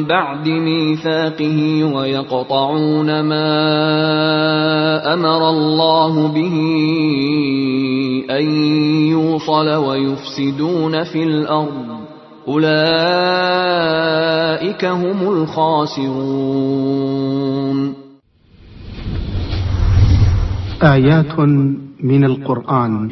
بعد ميثاقه ويقطعون ما أمر الله به أن يوصل ويفسدون في الأرض. أولئك هم الخاسرون. آيات من القرآن.